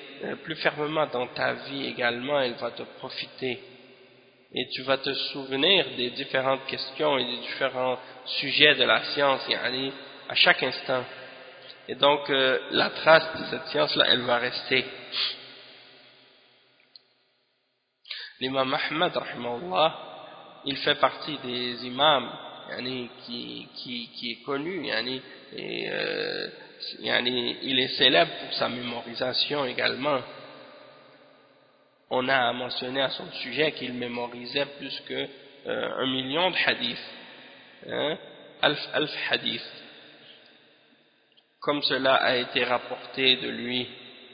plus fermement dans ta vie également, elle va te profiter. Et tu vas te souvenir des différentes questions et des différents sujets de la science à chaque instant. Et donc, euh, la trace de cette science-là, elle va rester. L'imam Ahmad, il fait partie des imams qui, qui, qui est connu, et euh, il est célèbre pour sa mémorisation également. On a mentionné à son sujet qu'il mémorisait plus que euh, un million de hadiths, hein, alf, alf. Comme cela a été rapporté de lui,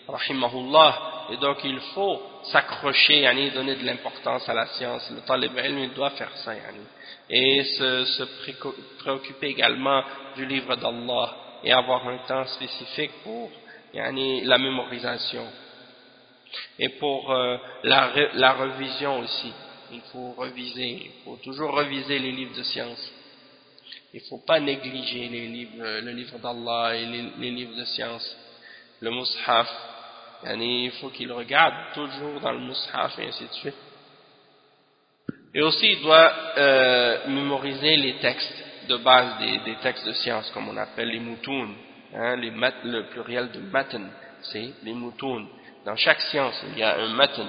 rahimahullah, et donc il faut s'accrocher, yani, donner de l'importance à la science. Le talib il doit faire ça, yani. et se préoccuper également du livre d'Allah et avoir un temps spécifique pour yani, la mémorisation. Et pour euh, la, la revision aussi. Il faut reviser, il faut toujours reviser les livres de science. Il ne faut pas négliger les livres, le livre d'Allah et les, les, livres de science. Le mushaf yani, il faut qu'il regarde toujours dans le mushaf et ainsi de suite. Et aussi il doit euh, mémoriser les textes de base des, textes de science, comme on appelle les moutounes. Hein, les le pluriel de matin, c'est les moutounes. Dans chaque science, il y a un matin,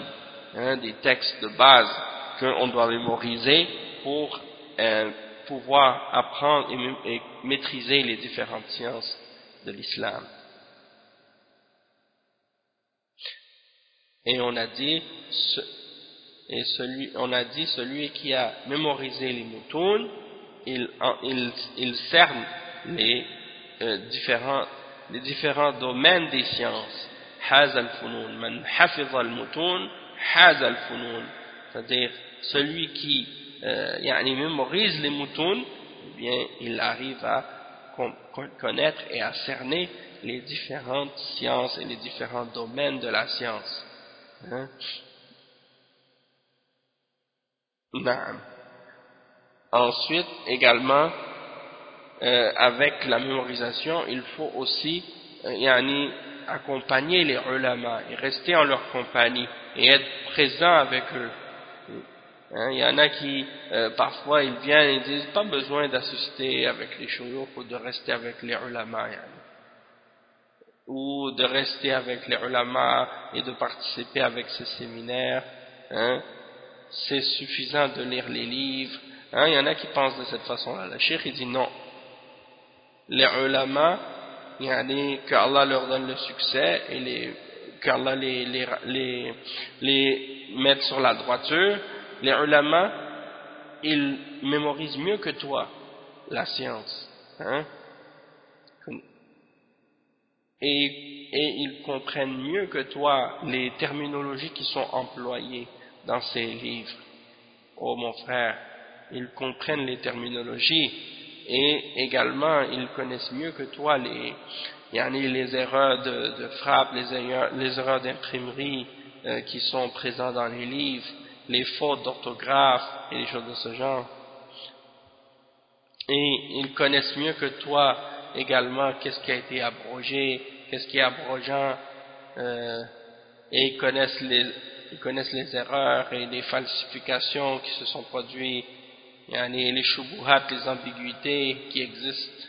hein, des textes de base qu'on doit mémoriser pour euh, pouvoir apprendre et, maîtriser les différentes sciences de l'islam. Et on a dit, et celui, on a dit celui qui a mémorisé les moutounes, il, il, cerne les, euh, différents, les différents domaines des sciences. C'est-à-dire, celui qui euh, mémorise les moutons, eh bien, il arrive à connaître et à cerner les différentes sciences et les différents domaines de la science. Hein? Ensuite également euh, avec la mémorisation il faut aussi euh, accompagner les ulama et rester en leur compagnie et être présent avec eux. Hein, il y en a qui, euh, parfois, ils viennent et disent pas besoin d'assister avec les chouyouk ou de rester avec les ulama. Ou de rester avec les ulama et de participer avec ces séminaires. Hein. C'est suffisant de lire les livres. Hein, il y en a qui pensent de cette façon-là. Le cheikh, il dit non. Les ulama, que Allah leur donne le succès et les, qu'Allah les, les, les, les mette sur la droiture, les ulama, ils mémorisent mieux que toi la science. Hein? Et, et ils comprennent mieux que toi les terminologies qui sont employées dans ces livres. Oh mon frère, ils comprennent les terminologies et également ils connaissent mieux que toi les, les erreurs de, frappe, les erreurs, les d'imprimerie euh, qui sont présentes dans les livres, les fautes d'orthographe et des choses de ce genre. Et ils connaissent mieux que toi également qu'est-ce qui a été abrogé, qu'est-ce qui est abrogeant, euh, et ils connaissent, les, ils connaissent les erreurs et les falsifications qui se sont produites yani les shubuhat, les ambiguïtés qui existent.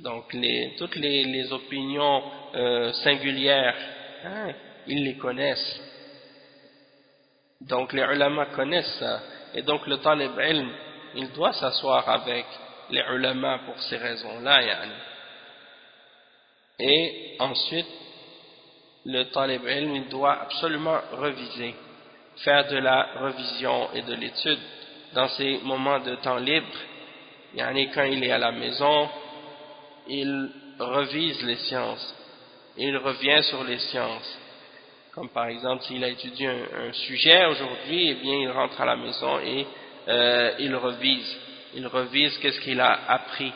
Donc les, toutes les, opinions euh, singulières, hein, ils les connaissent. Donc les ulama connaissent ça. Et donc le talib ilm, il doit s'asseoir avec les ulama pour ces raisons-là. Et ensuite, le talib ilm, il doit absolument reviser, faire de la revision et de l'étude dans ses moments de temps libre, yani quand il est à la maison, il revise les sciences, il revient sur les sciences. Comme par exemple, s'il a étudié un, sujet aujourd'hui, eh bien il rentre à la maison et euh, il revise. Il revise qu'est-ce qu'il a appris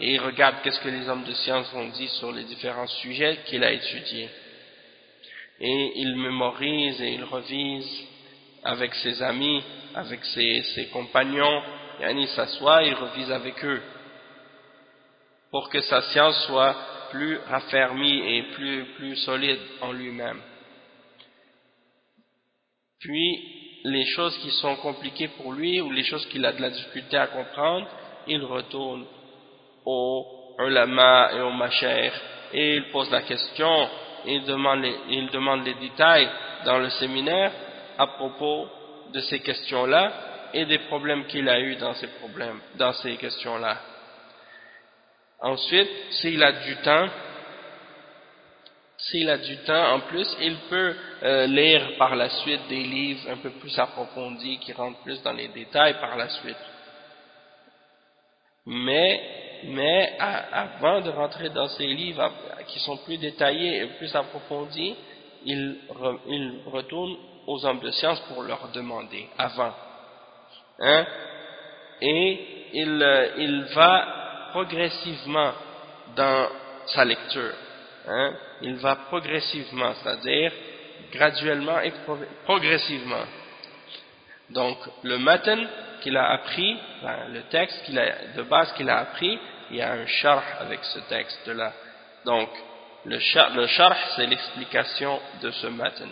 et il regarde qu'est-ce que les hommes de science ont dit sur les différents sujets qu'il a étudiés. Et il mémorise et il revise avec ses amis avec ses, compagnons, il s'assoit, il revise avec eux, pour que sa science soit plus raffermie et plus, plus solide en lui-même. Puis, les choses qui sont compliquées pour lui, ou les choses qu'il a de la difficulté à comprendre, il retourne au ulama et au macher, et il pose la question, il demande les, il demande les détails dans le séminaire à propos de ces questions-là et des problèmes qu'il a eu dans ces problèmes, dans ces questions-là. Ensuite, s'il a du temps, s'il a du temps en plus, il peut euh, lire par la suite des livres un peu plus approfondis qui rentrent plus dans les détails par la suite. Mais, mais avant de rentrer dans ces livres qui sont plus détaillés et plus approfondis, il, il retourne aux hommes de science pour leur demander avant. Hein? Et il, euh, il va progressivement dans sa lecture. Hein? Il va progressivement, c'est-à-dire graduellement et progressivement. Donc, le matin qu'il a appris, le texte de base qu'il a appris, il y a un char avec ce texte-là. Donc, le sharh, c'est l'explication de ce matin.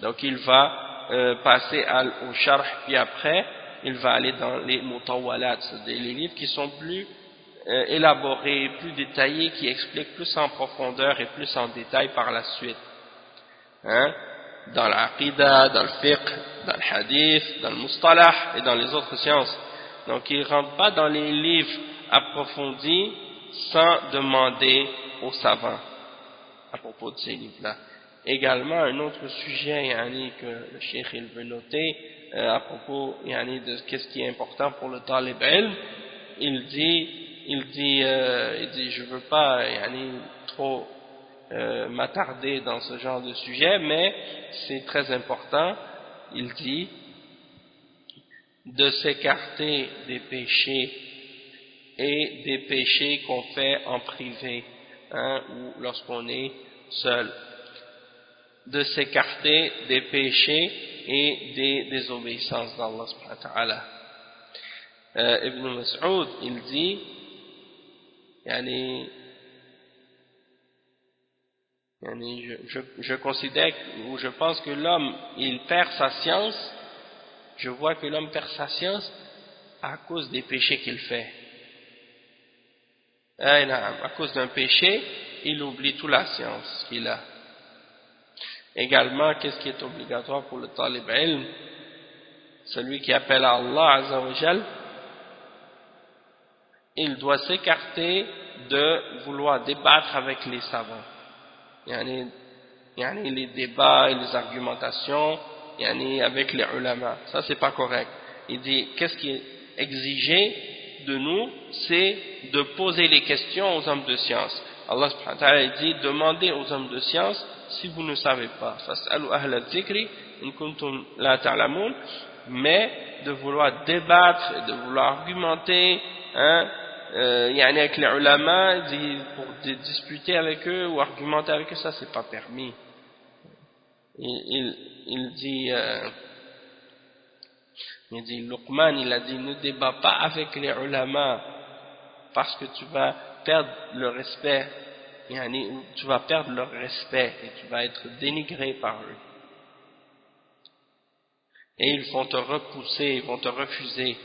Donc il va euh, passer au sharh, puis après, il va aller dans les mutawalat, c'est-à-dire les livres qui sont plus euh, élaborés, plus détaillés, qui expliquent plus en profondeur et plus en détail par la suite. Hein? Dans l'aqidah, dans le fiqh, dans le hadith, dans le mustalah et dans les autres sciences. Donc il ne rentre pas dans les livres approfondis sans demander aux savants à propos de ces livres-là. Également, un autre sujet yani, que le cheikh il veut noter euh, à propos yani, de ce qui est important pour le talib il dit, il dit, euh, il dit je veux pas yani, trop euh, m'attarder dans ce genre de sujet, mais c'est très important, il dit, de s'écarter des péchés et des péchés qu'on fait en privé, hein, ou lorsqu'on est seul, de s'écarter des péchés et des désobéissances d'Allah subhanahu wa ta'ala. Euh, Ibn Mas'ud, il dit, yani, je, je, je considère ou je pense que l'homme, il perd sa science, je vois que l'homme perd sa science à cause des péchés qu'il fait. À cause d'un péché, il oublie toute la science qu'il a. Également, qu'est-ce qui est obligatoire pour le talib ilm? Celui qui appelle à Allah Azzawajal, il doit s'écarter de vouloir débattre avec les savants. Yani les débats et les argumentations yani avec les ulama. Ça, c'est pas correct. Il dit, qu'est-ce qui est exigé de nous C'est de poser les questions aux hommes de science. Allah subhanahu dit, demandez aux hommes de science si vous ne savez pas. Mais de vouloir débattre, de vouloir argumenter, hein, euh, avec les ulama, pour discuter avec eux ou argumenter avec eux, ça c'est pas permis. Il, il, dit, euh, il dit, Luqman, il a dit, ne débat pas avec les ulama, parce que tu vas perdre le respect, tu vas perdre leur respect et tu vas être dénigré par eux. Et ils vont te repousser, ils vont te refuser.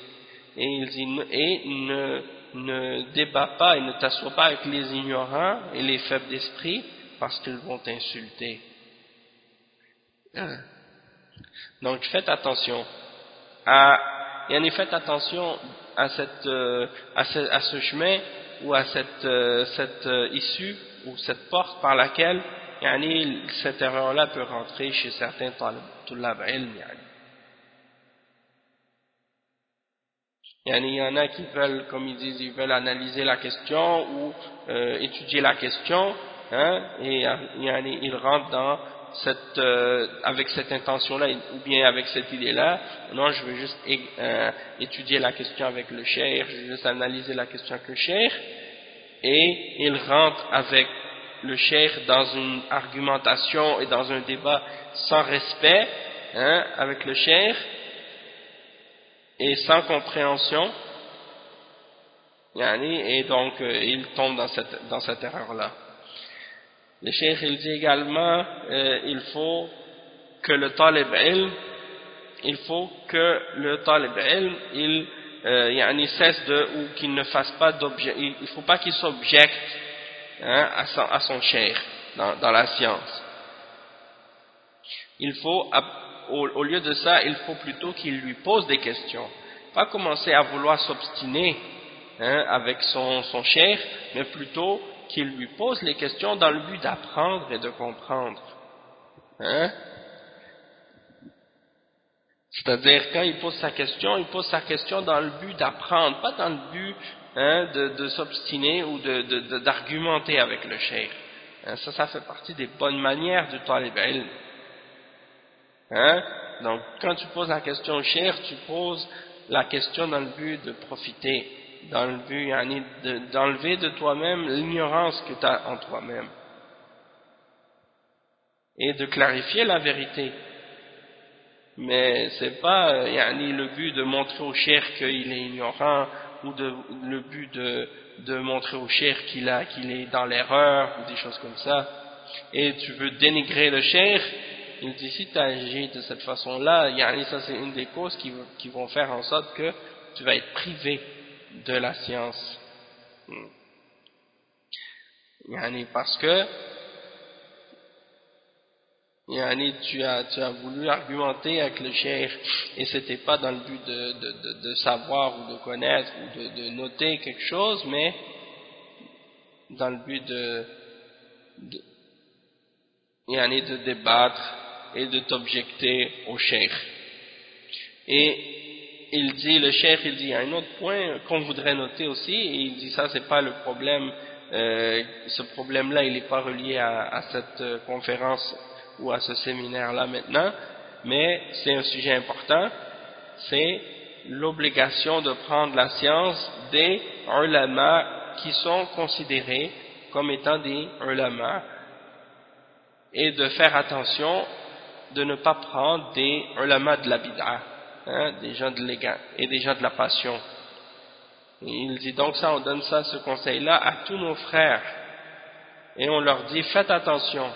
Et il dit, ne, débat pas et ne t'assois pas avec les ignorants et les faibles d'esprit, parce qu'ils vont t'insulter. Donc faites attention à, faites attention à, cette, euh, à, ce, à ce chemin ou à cette, euh, cette euh, issue ou cette porte par laquelle cette erreur-là peut rentrer chez certains tulab ilm. Il y en a qui veulent, comme ils disent, ils veulent analyser la question ou étudier la question, hein, et ils rentrent dans cette, euh, avec cette intention-là ou bien avec cette idée-là. Non, je veux juste euh, étudier la question avec le cher, je veux juste analyser la question avec le cher. Et il rentre avec le cher dans une argumentation et dans un débat sans respect hein, avec le cher et sans compréhension. Et donc, euh, il tombe dans cette, dans cette erreur-là. Le cheikh il dit également euh, il faut que le talib ilm il faut que le talib ilm il euh, cesse de ou qu'il ne fasse pas d'objet il ne faut pas qu'il s'objecte hein, à, son, à son cheikh dans, dans, la science. Il faut au, au, lieu de ça il faut plutôt qu'il lui pose des questions. Pas commencer à vouloir s'obstiner hein, avec son, son cheikh mais plutôt qu'il lui pose les questions dans le but d'apprendre et de comprendre. Hein? C'est-à-dire, quand il pose sa question, il pose sa question dans le but d'apprendre, pas dans le but hein, de, s'obstiner ou d'argumenter avec le cheikh. Hein? Ça, ça fait partie des bonnes manières du talib ilm. Hein? Donc, quand tu poses la question au cheikh, tu poses la question dans le but de profiter dans le but d'enlever de, toi-même l'ignorance que tu as en toi-même. Et de clarifier la vérité. Mais c'est pas yani, le but de montrer au cher qu'il est ignorant ou de, le but de, de montrer au cher qu'il qu'il est dans l'erreur ou des choses comme ça. Et tu veux dénigrer le cher il dit si tu agis de cette façon-là yani, ça c'est une des causes qui, qui vont faire en sorte que tu vas être privé de la science. Yani parce que tu, as, tu as voulu argumenter avec le cher et c'était pas dans le but de, de, de, savoir ou de connaître ou de, noter quelque chose, mais dans le but de, de, de débattre et de t'objecter au cher. Et il dit, le chef, il dit, un autre point qu'on voudrait noter aussi, et il dit ça, c'est pas le problème euh, ce problème-là, il n'est pas relié à, à, cette euh, conférence ou à ce séminaire-là maintenant, mais c'est un sujet important, c'est l'obligation de prendre la science des ulama qui sont considérés comme étant des ulama et de faire attention de ne pas prendre des ulama de la hein, des gens de l'égal et des gens de la passion. il dit donc ça, on donne ça, ce conseil-là à tous nos frères. Et on leur dit faites attention.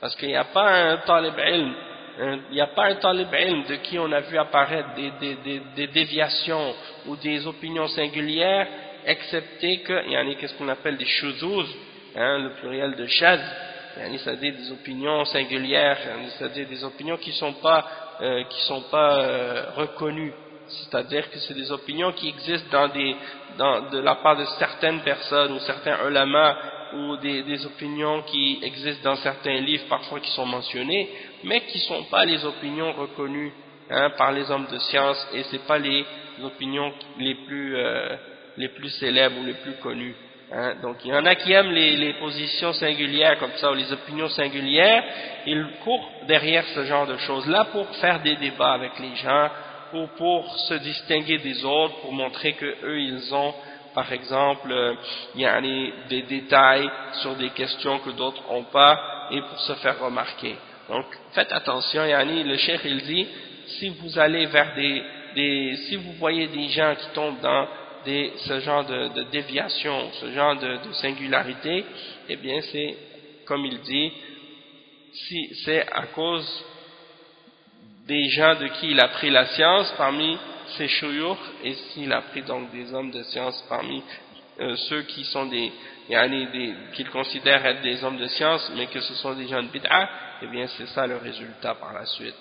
Parce qu'il n'y a pas un talib ilm il n'y a pas un talib ilm de qui on a vu apparaître des, des, des, des déviations ou des opinions singulières excepté que, il y a qu'est-ce qu'on appelle des shuzuz, hein, le pluriel de shaz, c'est-à-dire des opinions singulières, c'est-à-dire des opinions qui ne sont pas, euh, euh, reconnues, c'est-à-dire que c'est des opinions qui existent de la part de certaines personnes ou certains ulama ou des, opinions qui existent dans certains livres parfois qui sont mentionnés, mais qui ne sont pas les opinions reconnues hein, par les hommes de science et ce pas les opinions euh, les plus célèbres ou les plus connues. Hein? Donc il y en a qui aiment les, les, positions singulières comme ça ou les opinions singulières, ils courent derrière ce genre de choses-là pour faire des débats avec les gens ou pour se distinguer des autres, pour montrer que eux ils ont par exemple euh, des détails sur des questions que d'autres n'ont pas et pour se faire remarquer. Donc faites attention, Yani, le cheikh il dit si vous allez vers des, des si vous voyez des gens qui tombent dans ce genre de, déviation, ce genre de, singularité, eh bien c'est, comme il dit, si c'est à cause des gens de qui il a pris la science parmi ses chouyours, et s'il a pris donc des hommes de science parmi euh, ceux qui sont des, qu'il considère être des hommes de science, mais que ce sont des gens de bid'a, eh bien c'est ça le résultat par la suite.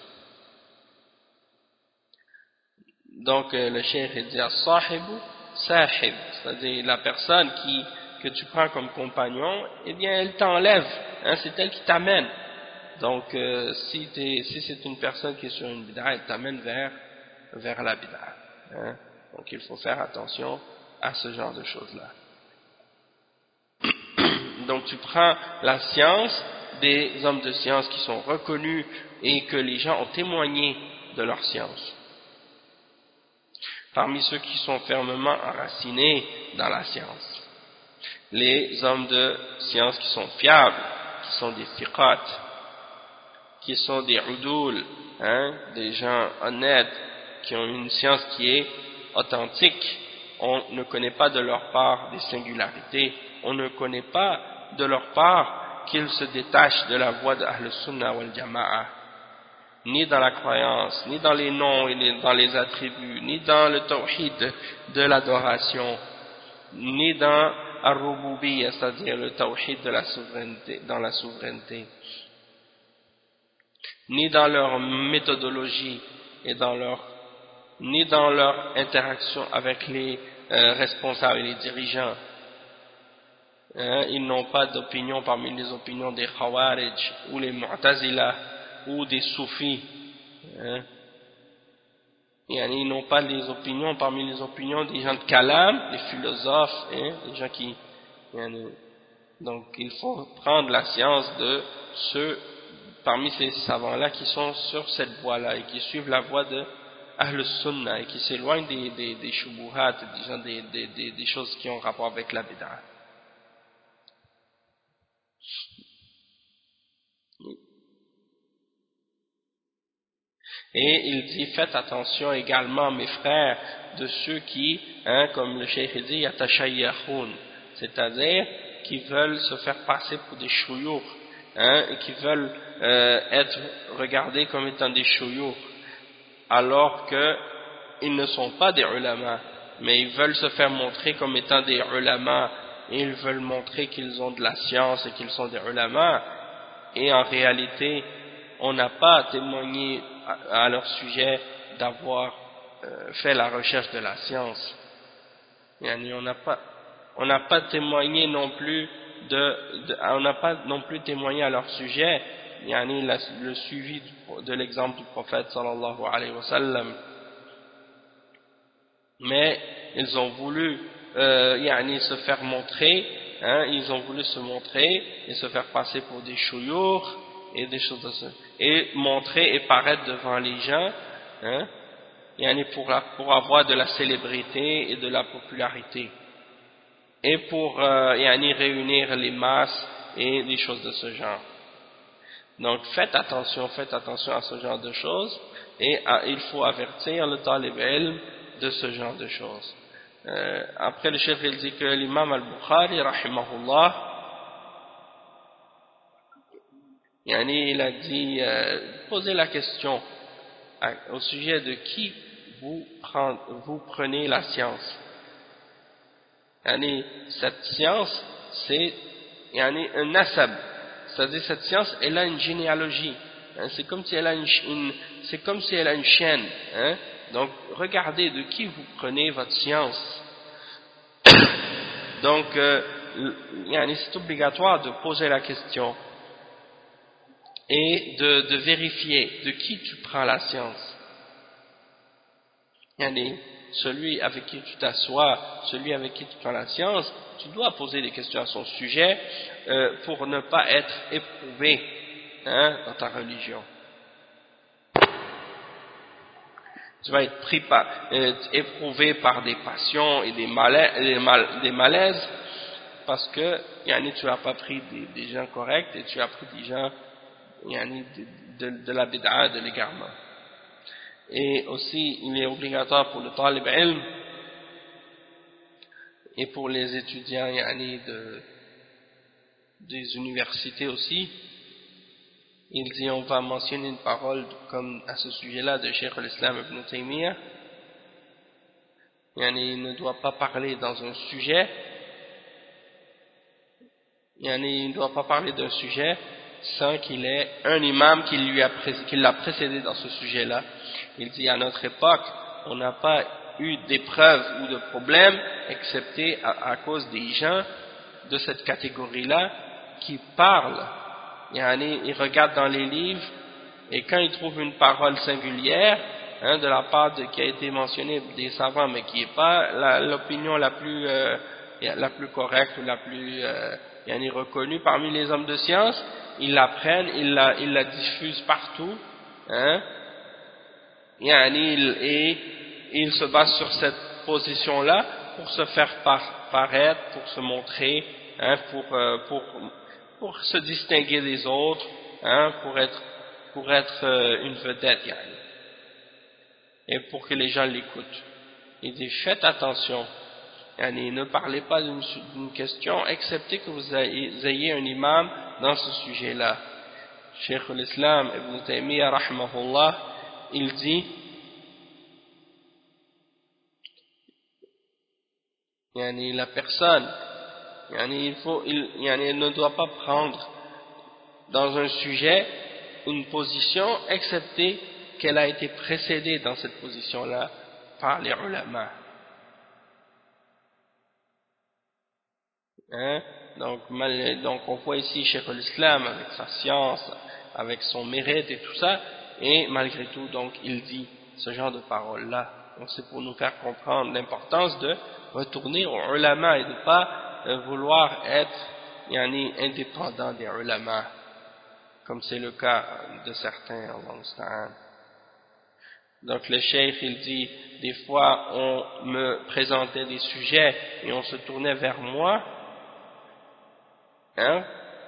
Donc euh, le chien dit sahib, c'est-à-dire la personne qui, que tu prends comme compagnon, eh bien elle t'enlève, hein, c'est elle qui t'amène. Donc euh, si, c'est une personne qui est sur une bid'a, elle t'amène vers, vers la bid'a. Hein. Donc il faut faire attention à ce genre de choses-là. [COUGHS] Donc tu prends la science des hommes de science qui sont reconnus et que les gens ont témoigné de leur science parmi ceux qui sont fermement enracinés dans la science. Les hommes de science qui sont fiables, qui sont des fiqat, qui sont des udoul, hein, des gens honnêtes, qui ont une science qui est authentique, on ne connaît pas de leur part des singularités, on ne connaît pas de leur part qu'ils se détachent de la voie de Ahl-Sunnah wal Jama'a ni dans la croyance, ni dans les noms et dans les attributs, ni dans le tawhid de l'adoration, ni dans ar cest c'est-à-dire le tawhid de la souveraineté, dans la souveraineté, ni dans leur méthodologie et dans leur, ni dans leur interaction avec les euh, responsables et les dirigeants. Hein, ils n'ont pas d'opinion parmi les opinions des Khawarij ou les Mu'tazila ou des soufis. Hein. ils n'ont pas les opinions parmi les opinions des gens de Kalam, des philosophes, hein, des gens qui... donc il faut prendre la science de ceux parmi ces savants-là qui sont sur cette voie-là et qui suivent la voie de Ahl Sunnah et qui s'éloignent des, des, des shubuhat, des, des, des, choses qui ont rapport avec la bid'ah. Et il dit, faites attention également, mes frères, de ceux qui, hein, comme le cheikh dit, c'est-à-dire qui veulent se faire passer pour des chouyours, hein, et qui veulent euh, être regardés comme étant des chouyours, alors qu'ils ne sont pas des ulama, mais ils veulent se faire montrer comme étant des ulama, et ils veulent montrer qu'ils ont de la science et qu'ils sont des ulama, et en réalité, on n'a pas témoigné à, leur sujet d'avoir euh, fait la recherche de la science. on n'a pas, on n'a pas témoigné non plus on n'a pas non plus témoigné à leur sujet, yani le suivi de l'exemple du prophète sallallahu alayhi wa. Mais ils ont voulu euh, se faire montrer hein, ils ont voulu se montrer et se faire passer pour des chouyours et des choses de ça. Et montrer et paraître devant les gens, hein, pour, pour avoir de la célébrité et de la popularité. Et pour euh, réunir les masses et des choses de ce genre. Donc faites attention, faites attention à ce genre de choses et il faut avertir le talib de ce genre de choses. Euh, après le chef il dit que l'imam al-Bukhari rahimahullah yani, il a dit euh, posez la question au sujet de qui vous, vous prenez la science. Yani, cette science c'est yani, un nasab. C'est-à-dire cette science elle a une généalogie. Hein, c'est comme si elle a une, c'est comme si elle a une chaîne. Hein. donc regardez de qui vous prenez votre science. [COUGHS] Donc euh, c'est obligatoire de poser la question et de, vérifier de qui tu prends la science yani, celui avec qui tu t'assois celui avec qui tu prends la science tu dois poser des questions à son sujet euh, pour ne pas être éprouvé hein, dans ta religion. Tu vas être pris euh, éprouvé par des passions et des, malaises parce que yani, tu n'as pas pris des, gens corrects et tu as pris des gens de, la bid'a, de l'égarement. Et aussi, il est obligatoire pour le talib ilm et pour les étudiants de, des universités aussi, il dit on va mentionner une parole comme à ce sujet-là de Cheikh al-Islam ibn Taymiyyah il ne doit pas parler dans un sujet il ne doit pas parler d'un sujet sans qu'il ait un imam qui l'a précédé dans ce sujet-là. Il dit à notre époque on n'a pas eu d'épreuves ou de problèmes excepté à cause des gens de cette catégorie-là qui parlent. Il regarde dans les livres et quand il trouve une parole singulière hein, de la part de, qui a été mentionnée des savants mais qui n'est pas l'opinion la, plus euh, la plus correcte ou la plus euh, reconnue parmi les hommes de science ils la prennent, ils la, ils diffusent partout hein, et ils se basent sur cette position là pour se faire paraître, pour se montrer hein, pour, euh, pour se distinguer des autres, hein, pour être, pour être euh, une vedette, et pour que les gens l'écoutent. Il dit, faites attention, ne parlez pas d'une question, excepté que vous ayez, un imam dans ce sujet-là. Cheikh l'Islam Ibn Taymiyyah, rahmahullah, il dit, la personne il, faut, il, ne doit pas prendre dans un sujet une position excepté qu'elle a été précédée dans cette position-là par les ulama. Hein? Donc, donc on voit ici Cheikh l'Islam avec sa science, avec son mérite et tout ça, et malgré tout, donc il dit ce genre de paroles-là. Donc c'est pour nous faire comprendre l'importance de retourner aux ulama et de ne pas vouloir être yani, indépendant des ulama, comme c'est le cas de certains, Donc le cheikh, il dit, des fois on me présentait des sujets et on se tournait vers moi, hein,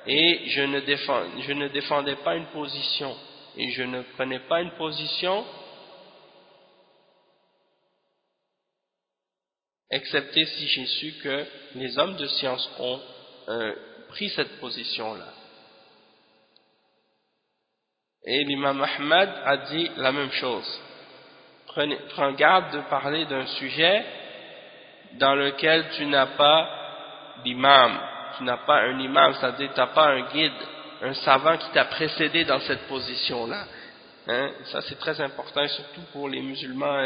et je ne, défendais pas une position, et je ne prenais pas une position excepté si j'ai su que les hommes de science ont euh, pris cette position-là. Et l'imam Ahmad a dit la même chose. Prends garde de parler d'un sujet dans lequel tu n'as pas d'imam, tu n'as pas un imam, c'est-à-dire tu n'as pas un guide, un savant qui t'a précédé dans cette position-là. Hein? Ça c'est très important, surtout pour les musulmans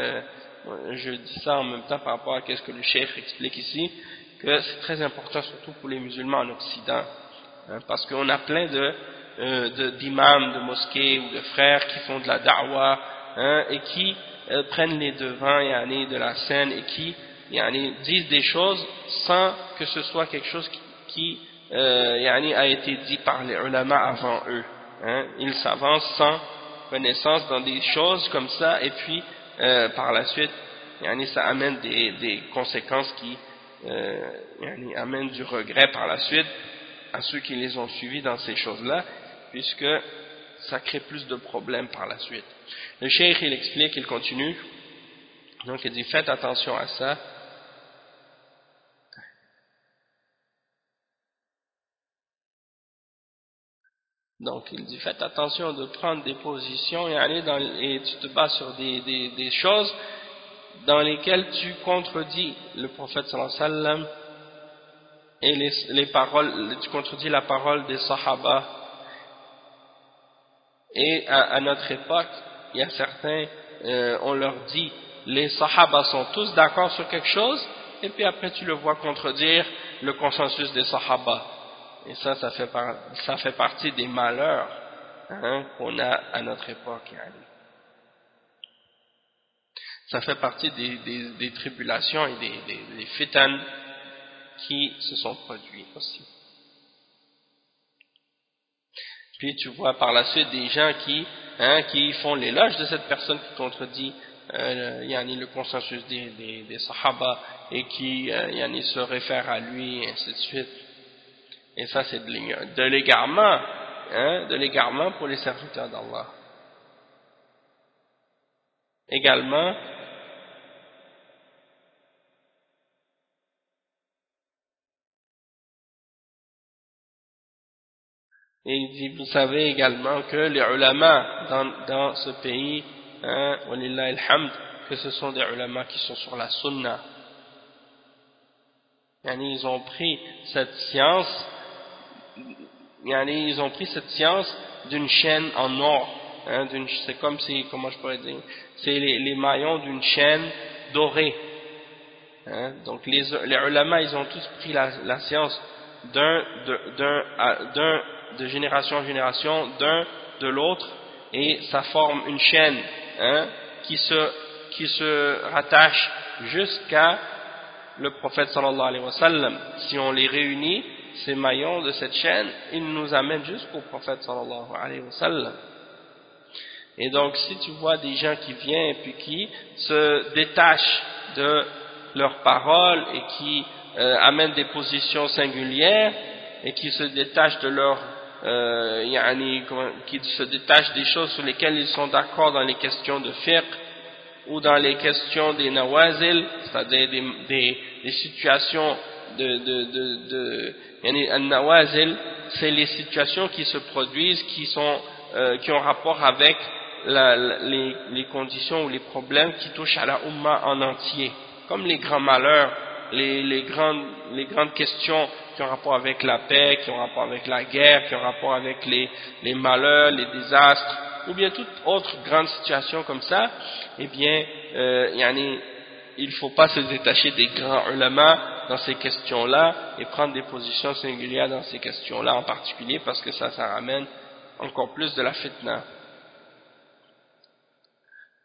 euh, je dis ça en même temps par rapport à ce que le chef explique ici, que c'est très important surtout pour les musulmans en Occident, hein, parce qu'on a plein de euh, d'imams, de, mosquées ou de frères qui font de la da'wah hein, et qui euh, prennent les devants yani, de la scène et qui disent des choses sans que ce soit quelque chose qui, qui euh, a été dit par les ulama avant eux. Hein. Ils s'avancent sans connaissance dans des choses comme ça et puis euh, par la suite ça amène des, des conséquences qui euh, amènent du regret par la suite à ceux qui les ont suivis dans ces choses-là puisque ça crée plus de problèmes par la suite. Le cheikh il explique, il continue donc il dit faites attention à ça Donc il dit faites attention de prendre des positions et aller dans et tu te bats sur des, des, choses dans lesquelles tu contredis le prophète sallallahu et les, les paroles, tu contredis la parole des sahaba. Et à, à notre époque il y a certains euh, on leur dit les sahaba sont tous d'accord sur quelque chose et puis après tu le vois contredire le consensus des sahaba et ça, ça fait, ça fait partie des malheurs hein, qu'on a à notre époque. Ça fait partie des, tribulations et des, des, qui se sont produits aussi. Puis tu vois par la suite des gens qui, hein, qui font l'éloge de cette personne qui contredit euh, yani le consensus des sahaba et qui euh, yani se réfère à lui et ainsi de suite. Et ça, c'est de l'égarement, hein, de l'égarement pour les serviteurs d'Allah. Également, Et il dit, vous savez également que les ulama dans, dans ce pays, hein, que ce sont des ulama qui sont sur la sunna. Ils ont pris cette science ils ont pris cette science d'une chaîne en or. Hein, c'est comme si, comment je pourrais dire, c'est les, maillons d'une chaîne dorée. Hein, donc les, les ulama, ils ont tous pris la, science d'un, de génération en génération, d'un de l'autre, et ça forme une chaîne hein, qui, se, qui se rattache jusqu'à le prophète sallallahu alayhi wa sallam. Si on les réunit, ces maillons de cette chaîne, ils nous amènent jusqu'au prophète sallallahu alayhi wa sallam. Et donc, si tu vois des gens qui viennent et puis qui se détachent de leurs paroles et qui euh, amènent des positions singulières et qui se détachent de leur euh, qui se détachent des choses sur lesquelles ils sont d'accord dans les questions de fiqh ou dans les questions des nawazil, c'est-à-dire des, situations de, de, de, c'est les situations qui se produisent, qui, sont, euh, qui ont rapport avec la, les, les, conditions ou les problèmes qui touchent à la Ummah en entier, comme les grands malheurs, les, les, grandes, les grandes questions qui ont rapport avec la paix, qui ont rapport avec la guerre, qui ont rapport avec les, les malheurs, les désastres, ou bien toute autre grande situation comme ça, eh bien, euh, yani, il ne faut pas se détacher des grands ulama dans ces questions-là et prendre des positions singulières dans ces questions-là en particulier parce que ça, ça ramène encore plus de la fitna.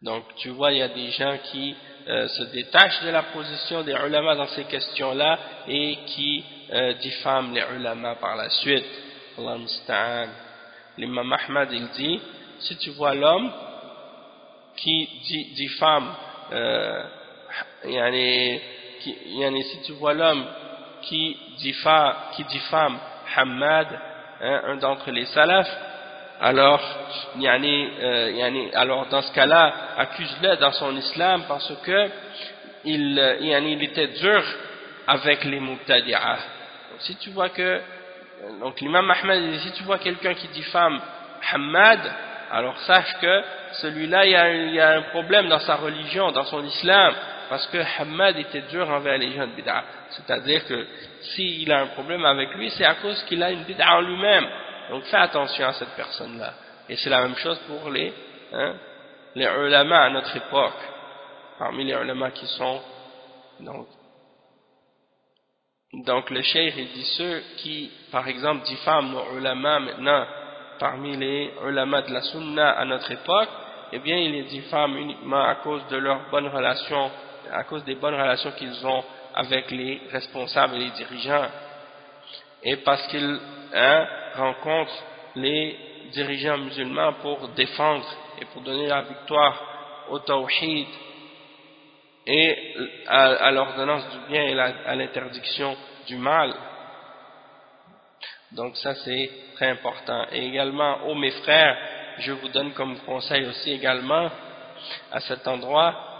Donc, tu vois, il y a des gens qui euh, se détachent de la position des ulama dans ces questions-là et qui euh, diffament les ulama par la suite. L'imam Ahmad, il dit, si tu vois l'homme qui diffame euh, qui, yani, si tu vois l'homme qui diffame, qui diffame Hamad, hein, un d'entre les salafs, alors, yani, euh, yani, alors dans ce cas-là, accuse-le dans son islam parce que il, yani, il était dur avec les muqtadi'ah. Si tu vois que, donc l'imam Ahmed, si tu vois quelqu'un qui diffame Hamad, alors sache que celui-là, il, il, y a un problème dans sa religion, dans son islam, parce que Hamad était dur envers les gens de bid'a. C'est-à-dire que s'il a un problème avec lui, c'est à cause qu'il a une bid'a en lui-même. Donc fais attention à cette personne-là. Et c'est la même chose pour les, hein, les ulama à notre époque. Parmi les ulama qui sont, donc, donc le cheikh, il dit ceux qui, par exemple, diffament nos ulama maintenant, parmi les ulama de la sunna à notre époque, eh bien, ils les diffament uniquement à cause de leur bonne relation, à cause des bonnes relations qu'ils ont avec les responsables et les dirigeants. et parce qu'il hein, rencontre les dirigeants musulmans pour défendre et pour donner la victoire au tawhid et à, l'ordonnance du bien et à l'interdiction du mal. Donc ça c'est très important. Et également, ô mes frères, je vous donne comme conseil aussi également à cet endroit,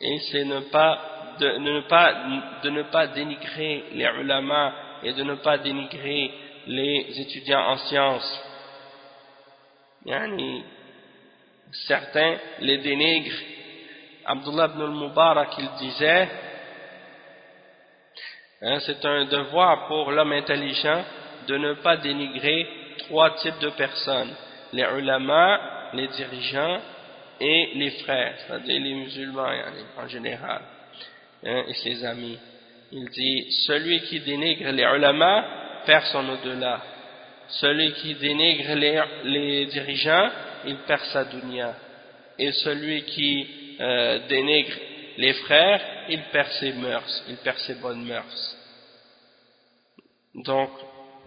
et c'est ne pas, de, ne pas, de ne pas dénigrer les ulama et de ne pas dénigrer les étudiants en sciences. certains les dénigrent. Abdullah ibn al-Mubarak, il disait, hein, c'est un devoir pour l'homme intelligent de ne pas dénigrer trois types de personnes, les ulama, les dirigeants et les frères, c'est-à-dire les musulmans en général, hein, et ses amis. Il dit, celui qui dénigre les ulama perd son au-delà. Celui qui dénigre les, dirigeants, il perd sa dunya. Et celui qui euh, dénigre les frères, il perd ses mœurs, il perd ses bonnes mœurs. Donc,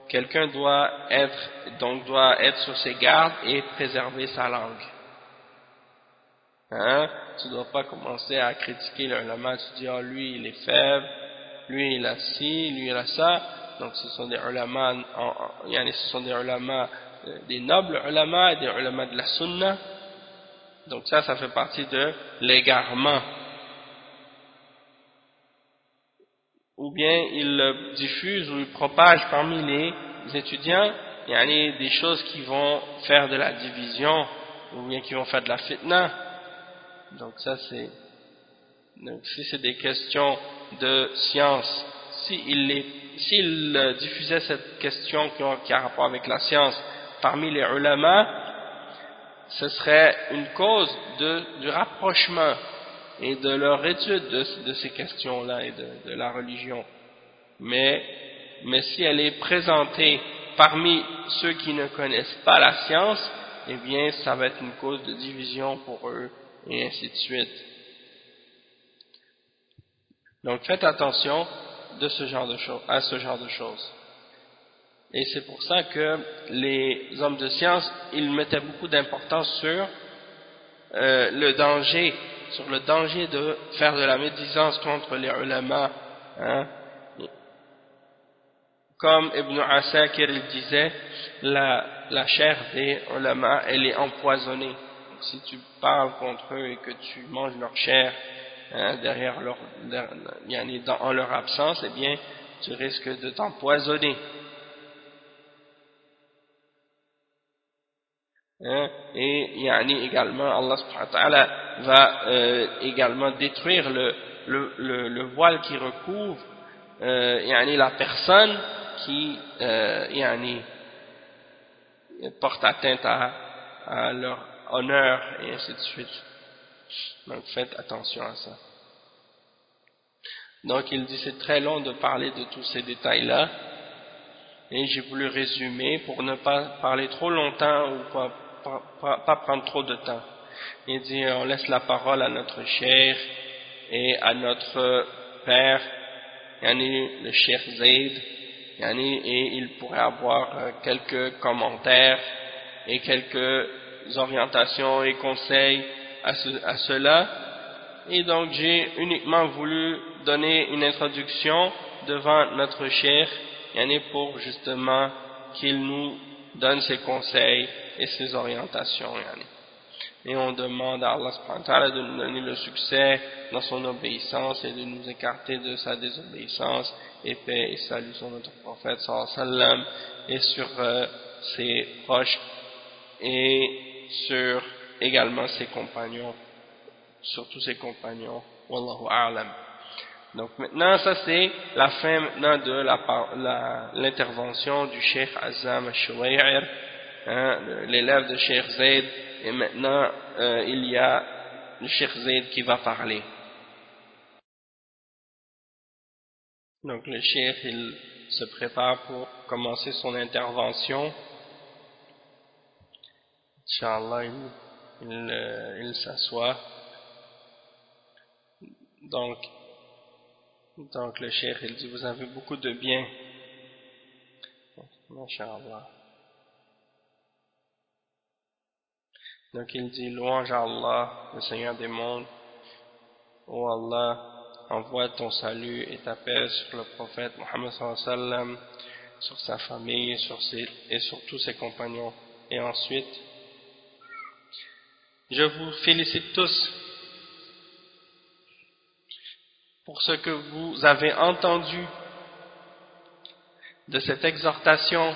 quelqu'un doit être, donc doit être sur ses gardes et préserver sa langue. Hein? Tu ne dois pas commencer à critiquer le ulama, tu dis, oh, lui il est faible, lui il a ci, lui il a ça. Donc ce sont des ulama, ce sont des ulama, euh, des nobles ulama des ulama de la sunna. Donc ça, ça fait partie de l'égarement. Ou bien il diffuse ou il propage parmi les étudiants il y a des choses qui vont faire de la division ou bien qui vont faire de la fitna. Donc ça c'est si c'est des questions de science, s'il si diffusait cette question qui a, rapport avec la science parmi les ulama, ce serait une cause de, du rapprochement et de leur étude de, ces questions-là et de, de, la religion. Mais, mais si elle est présentée parmi ceux qui ne connaissent pas la science, eh bien, ça va être une cause de division pour eux, et ainsi de suite. Donc, faites attention à ce genre de choses. Et c'est pour ça que les hommes de science, ils mettaient beaucoup d'importance sur euh, le danger, sur le danger de faire de la médisance contre les ulama, hein, comme Ibn Asakir il disait, la, la chair des ulama, elle est empoisonnée. Si tu parles contre eux et que tu manges leur chair hein, derrière leur, en leur absence, eh bien, tu risques de t'empoisonner. Hein, et yani, également, Allah subhanahu va euh, également détruire le, le, le, le voile qui recouvre euh, yani, la personne qui euh, portent atteinte à, leur honneur et ainsi de suite. Donc faites attention à ça. Donc il dit c'est très long de parler de tous ces détails-là et j'ai voulu résumer pour ne pas parler trop longtemps ou pas, pas, prendre trop de temps. Il dit on laisse la parole à notre cher et à notre père, le cher Zayd, et il pourrait avoir euh, quelques commentaires et quelques orientations et conseils à, cela. Et donc j'ai uniquement voulu donner une introduction devant notre cher, pour justement qu'il nous donne ses conseils et ses orientations. Et on demande à Allah de nous donner le succès dans son obéissance et de nous écarter de sa désobéissance et paix et salut sur notre prophète sallam et sur euh, ses proches et sur également ses compagnons sur tous ses compagnons wallahu a'lam. Donc maintenant ça c'est la fin de l'intervention du Cheikh Azam al hein, l'élève de Cheikh Zaid et maintenant euh, il y a le Cheikh Zaid qui va parler. Donc le chef, il se prépare pour commencer son intervention. Inch'Allah, il, euh, il, s'assoit. Donc, donc le chef, il dit, vous avez beaucoup de bien Masha'Allah. Donc il dit louange à Allah, le Seigneur des mondes. Ô Allah, envoie ton salut et ta paix sur le prophète Mohammed sallam, sur sa famille sur ses, et sur tous ses compagnons. Et ensuite, je vous félicite tous pour ce que vous avez entendu de cette exhortation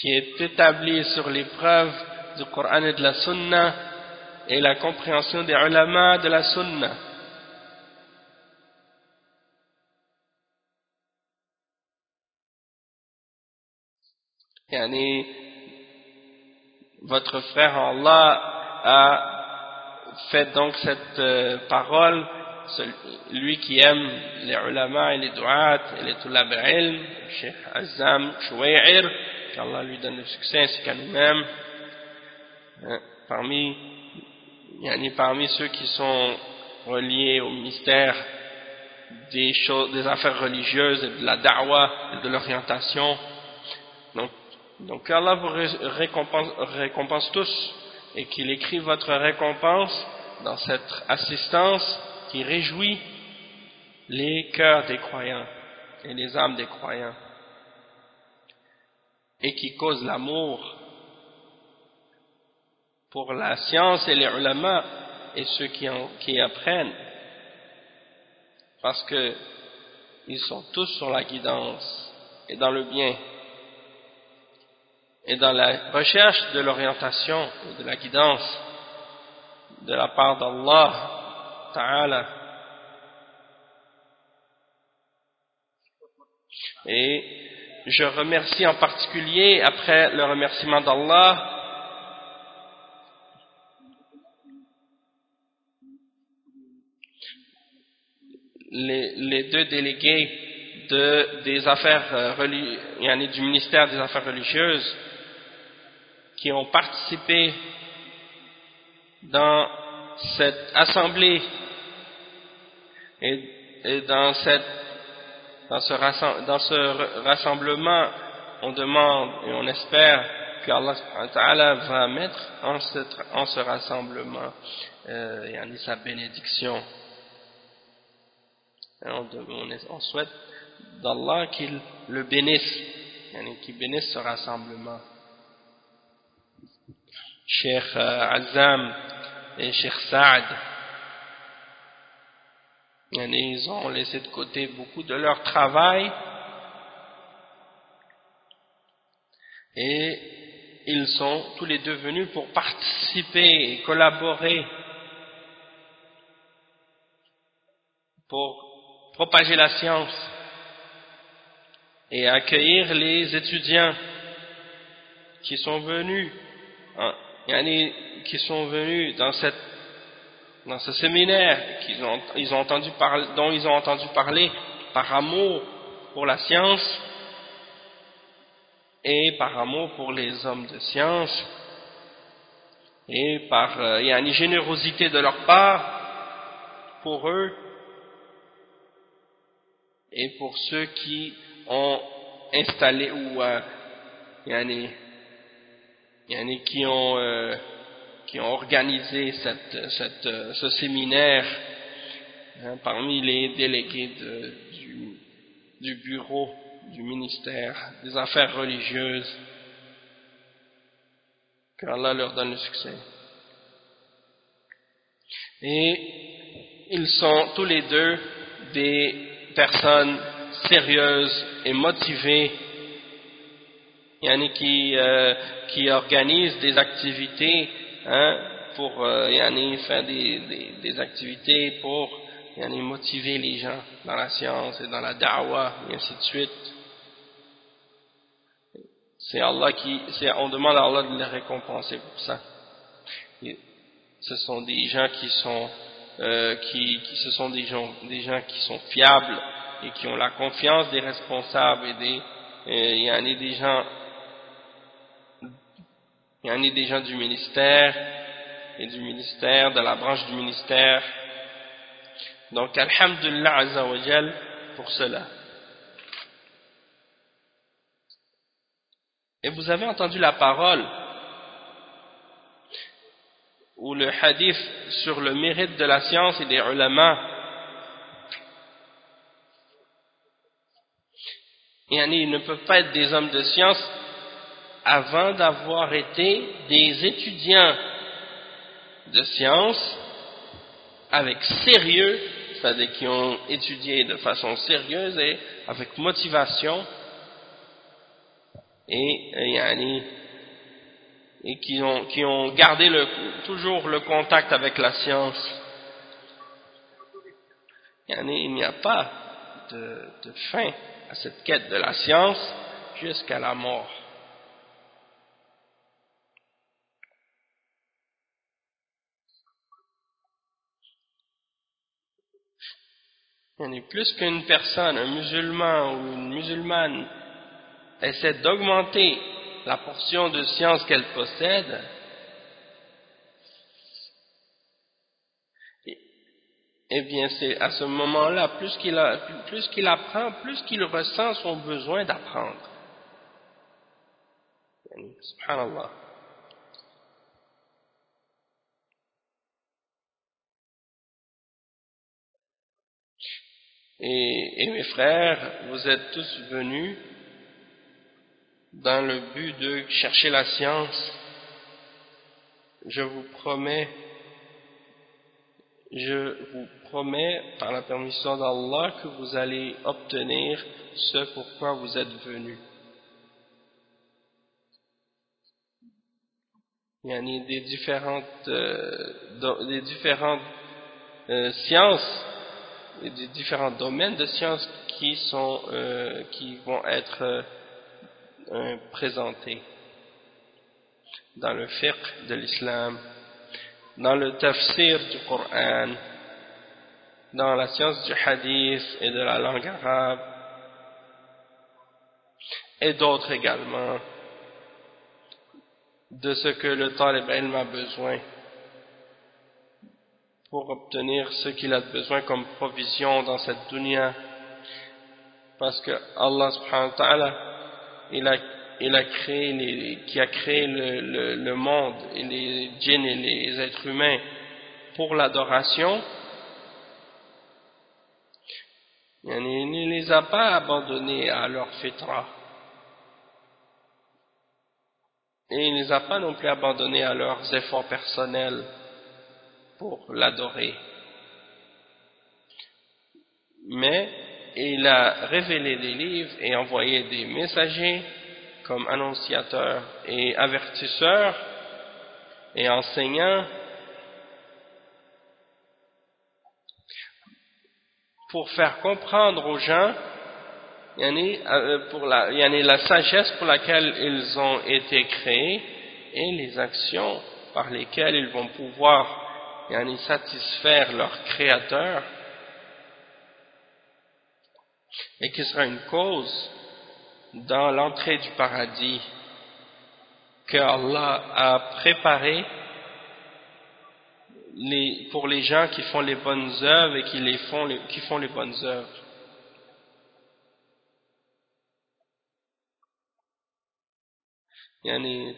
qui est établie sur les preuves du Coran et de la Sunna et la compréhension des ulama de la Sunna. Votre frère Allah a fait donc cette euh, parole lui qui aime les ulama et les du'at et les tulab ilm, Cheikh Azam Chouaïr, qu'Allah lui donne le succès ainsi qu'à nous-mêmes, hein, parmi, yani parmi ceux qui sont reliés au ministère des, choses, des affaires religieuses et de la da'wah et de l'orientation. Donc, donc Allah vous récompense, récompense tous et qu'il écrive votre récompense dans cette assistance qui réjouit les cœurs des croyants et les âmes des croyants et qui cause l'amour pour la science et les ulama et ceux qui apprennent. Parce que ils sont tous sur la guidance et dans le bien et dans la recherche de l'orientation et de la guidance de la part d'Allah ta'ala. Et je remercie en particulier, après le remerciement d'Allah, les, deux délégués de, des affaires euh, du ministère des affaires religieuses qui ont participé dans cette assemblée et, dans, cette, dans, ce dans ce rassemblement, on demande et on espère que Allah va mettre en ce, en ce rassemblement euh, sa bénédiction. on, on, souhaite d'Allah qu'il le bénisse, qu'il bénisse ce rassemblement. Cheikh euh, Azam et Cheikh Saad. Ils ont laissé de côté beaucoup de leur travail. Et ils sont tous les deux venus pour participer et collaborer pour propager la science et accueillir les étudiants qui sont venus hein, qui sont venus dans cette dans ce séminaire ont, ils ont entendu dont ils ont entendu parler par amour pour la science et par amour pour les hommes de science et par euh, il y a une générosité de leur part pour eux et pour ceux qui ont installé ou euh, il y a une, qui ont euh, qui ont organisé euh, ce séminaire hein, parmi les délégués du, du bureau du ministère des affaires religieuses. Que Allah leur donne le succès. Et ils sont tous les deux des personnes sérieuses et motivées qui, euh, qui organisent des activités hein, pour euh, faire des, des, des, activités pour yani, motiver les gens dans la science et dans la da'wah et ainsi de suite. C'est Allah qui, on demande à Allah de les récompenser pour ça. ce sont des gens qui sont, euh, qui, qui, ce sont des gens, des gens qui sont fiables et qui ont la confiance des responsables et des, y en a des gens il y en a des gens du ministère et du ministère, de la branche du ministère. Donc, Alhamdulillah Azzawajal pour cela. et vous avez entendu la parole ou le hadith sur le mérite de la science et des ulama ils ne peuvent pas être des hommes de science avant d'avoir été des étudiants de science avec sérieux, c'est-à-dire qui ont étudié de façon sérieuse et avec motivation et, et, qui, ont, gardé toujours le contact avec la science. Il n'y a pas de fin à cette quête de la science jusqu'à la mort. Plus qu'une personne, un musulman ou une musulmane essaie d'augmenter la portion de science qu'elle possède, eh bien c'est à ce moment-là, plus qu'il qu'il apprend, plus qu'il ressent son besoin d'apprendre. Subhanallah. Et, mes frères, vous êtes tous venus dans le but de chercher la science. Je vous promets, je vous promets par la permission d'Allah que vous allez obtenir ce pourquoi vous êtes venus. Il y a des différentes, euh, des différentes euh, sciences des différents domaines de sciences qui sont euh, qui vont être présentés dans le fiqh de l'islam, dans le tafsir du Coran, dans la science du hadith et de la langue arabe, et d'autres également, de ce que le talib ilm a besoin pour obtenir ce qu'il a besoin comme provision dans cette dunya. Parce que Allah subhanahu wa ta'ala, il a, il a créé les, qui a créé le, le, le monde et les djinns et les êtres humains pour l'adoration, il ne les a pas abandonnés à leur fitra. Et il ne les a pas non plus abandonnés à leurs efforts personnels pour l'adorer. Mais il a révélé des livres et envoyé des messagers comme annonciateurs et avertisseurs et enseignants pour faire comprendre aux gens euh, pour la, la sagesse pour laquelle ils ont été créés et les actions par lesquelles ils vont pouvoir satisfaire leur créateur et qui sera une cause dans l'entrée du paradis que Allah a préparé pour les gens qui font les bonnes œuvres et qui, les font, les, qui font les bonnes œuvres.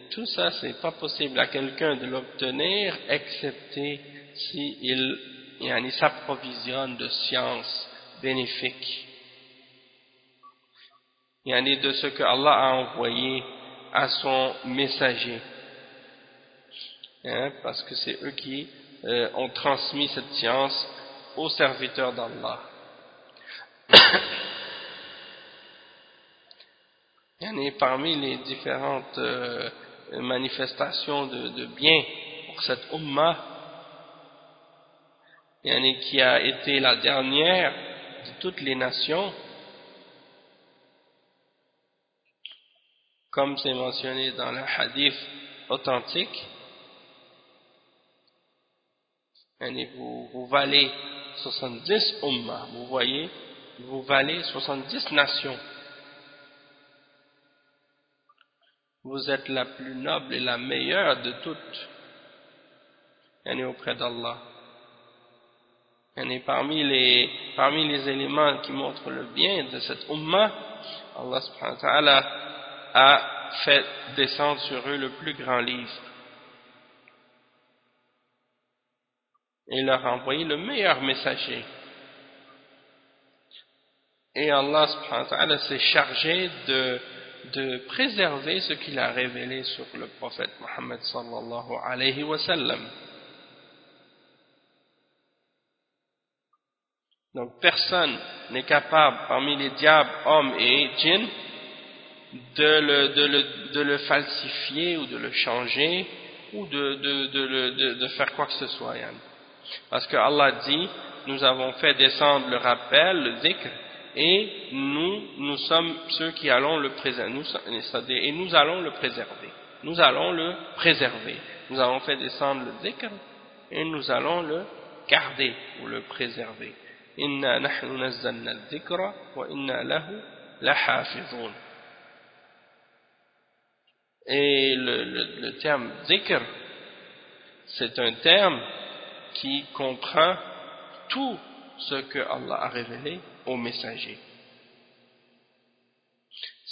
tout ça, c'est pas possible à quelqu'un de l'obtenir, excepté s'il si s'approvisionne de sciences bénéfiques. Yani de ce que Allah a envoyé à son messager. Hein, parce que c'est eux qui euh, ont transmis cette science aux serviteurs d'Allah. [COUGHS] parmi les différentes euh, manifestations de, de, bien pour cette ummah, qui a été la dernière de toutes les nations, comme c'est mentionné dans le hadith authentique, vous, vous valez 70 ummah, vous voyez, vous valez 70 nations. Vous êtes la plus noble et la meilleure de toutes, auprès d'Allah. Parmi les, parmi les éléments qui montrent le bien de cette ummah, Allah subhanahu wa ta'ala a fait descendre sur eux le plus grand livre. Et leur a envoyé le meilleur messager. Et Allah s'est chargé de, de préserver ce qu'il a révélé sur le prophète Mohammed sallallahu alayhi wa sallam. Donc personne n'est capable parmi les diables, hommes et djinns de le, de, le, de le, falsifier ou de le changer ou de, de, faire quoi que ce soit. Parce que Allah dit, nous avons fait descendre le rappel, le dhikr, et nous, nous sommes ceux qui allons le préserver, et nous allons le préserver. Nous allons le préserver. Nous avons fait descendre le dhikr, et nous allons le garder ou le préserver. Nahnu nazzalna dhikra wa inna lahu lahafizun. Et le, le, le terme dhikr, c'est un terme qui comprend tout ce que Allah a révélé au messager.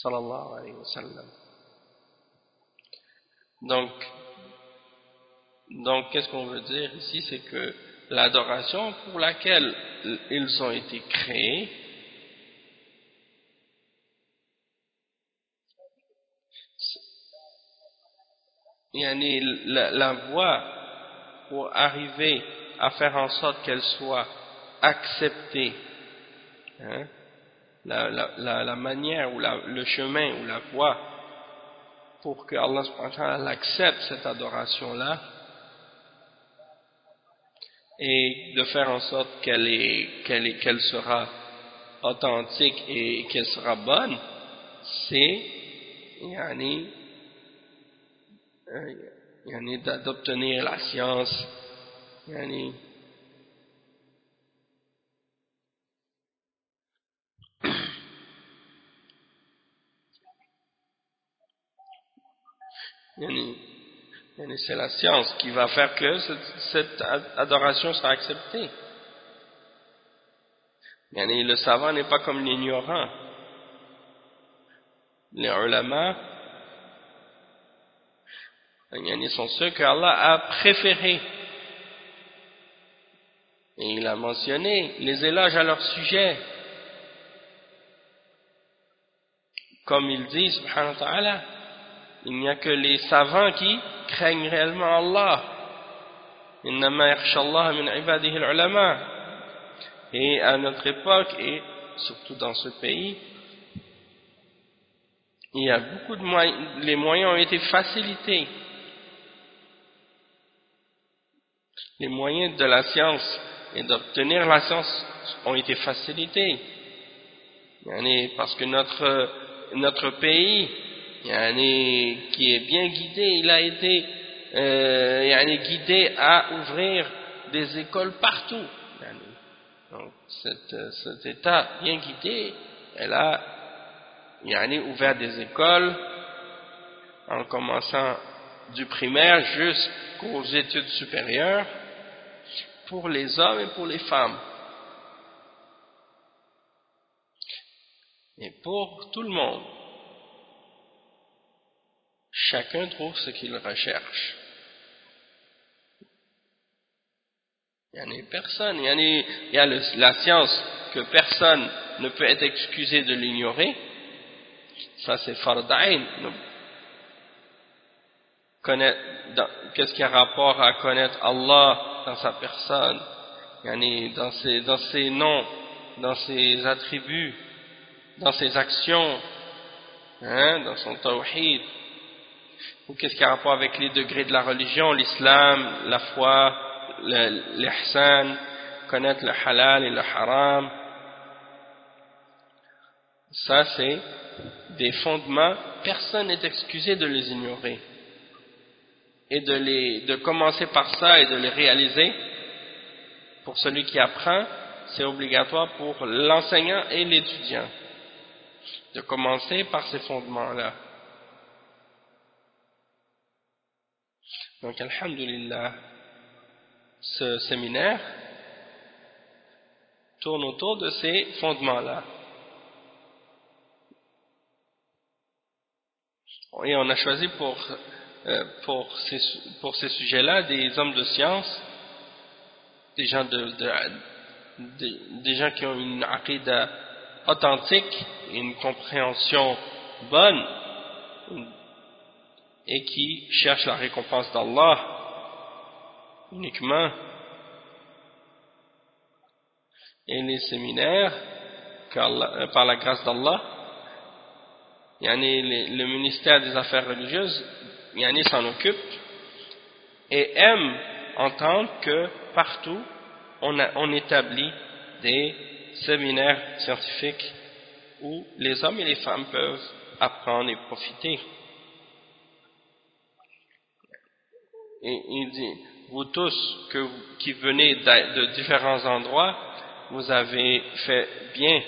Sallallahu alayhi wa sallam. Donc, donc qu'est-ce qu'on veut dire ici? C'est que l'adoration pour laquelle ils ont été créés. La, la voie pour arriver à faire en sorte qu'elle soit acceptée hein, la, manière ou le chemin ou la voie pour que Allah accepte cette adoration là et de faire en sorte qu'elle qu'elle qu'elle sera authentique et qu'elle sera bonne, c'est yani, yani, d'obtenir la science, yani c'est la science qui va faire que cette, adoration sera acceptée. Le savant n'est pas comme l'ignorant. Les ulama, sont ceux qu'Allah a préférés. Et il a mentionné les éloges à leur sujet. Comme il dit, subhanahu wa ta'ala, il n'y a que les savants qui craignent réellement Allah. Et à notre époque, et surtout dans ce pays, il y a beaucoup de moyens, les moyens ont été facilités. Les moyens de la science et d'obtenir la science ont été facilités. Parce que notre, notre pays qui est bien guidé, il a été euh, guidé à ouvrir des écoles partout. Donc, cet État bien guidé, elle a ouvert des écoles en commençant du primaire jusqu'aux études supérieures pour les hommes et pour les femmes. Et pour tout le monde. Chacun trouve ce qu'il recherche. Il y en a personne, il y, a, il y a la science que personne ne peut être excusé de l'ignorer. Ça c'est fardain. Qu'est-ce qui a rapport à connaître Allah dans sa personne, dans ses, noms, dans ses attributs, dans ses actions, hein, dans son tawhid ou qu'est-ce qui a rapport avec les degrés de la religion, l'islam, la foi, l'ihsan, connaître le halal et le haram. Ça, c'est des fondements, personne n'est excusé de les ignorer. Et de, les, de commencer par ça et de les réaliser, pour celui qui apprend, c'est obligatoire pour l'enseignant et l'étudiant. De commencer par ces fondements-là. Donc, Alhamdulillah, ce séminaire tourne autour de ces fondements-là. et on a choisi pour, euh, pour ces, pour ces sujets-là des hommes de science, des gens, de, des gens qui ont une aqidah authentique une compréhension bonne et qui cherchent la récompense d'Allah uniquement et les séminaires euh, par la grâce d'Allah le ministère des affaires religieuses s'en occupe et aime entendre que partout on, on établit des séminaires scientifiques où les hommes et les femmes peuvent apprendre et profiter. Et vous tous qui venez de différents endroits, vous avez fait bien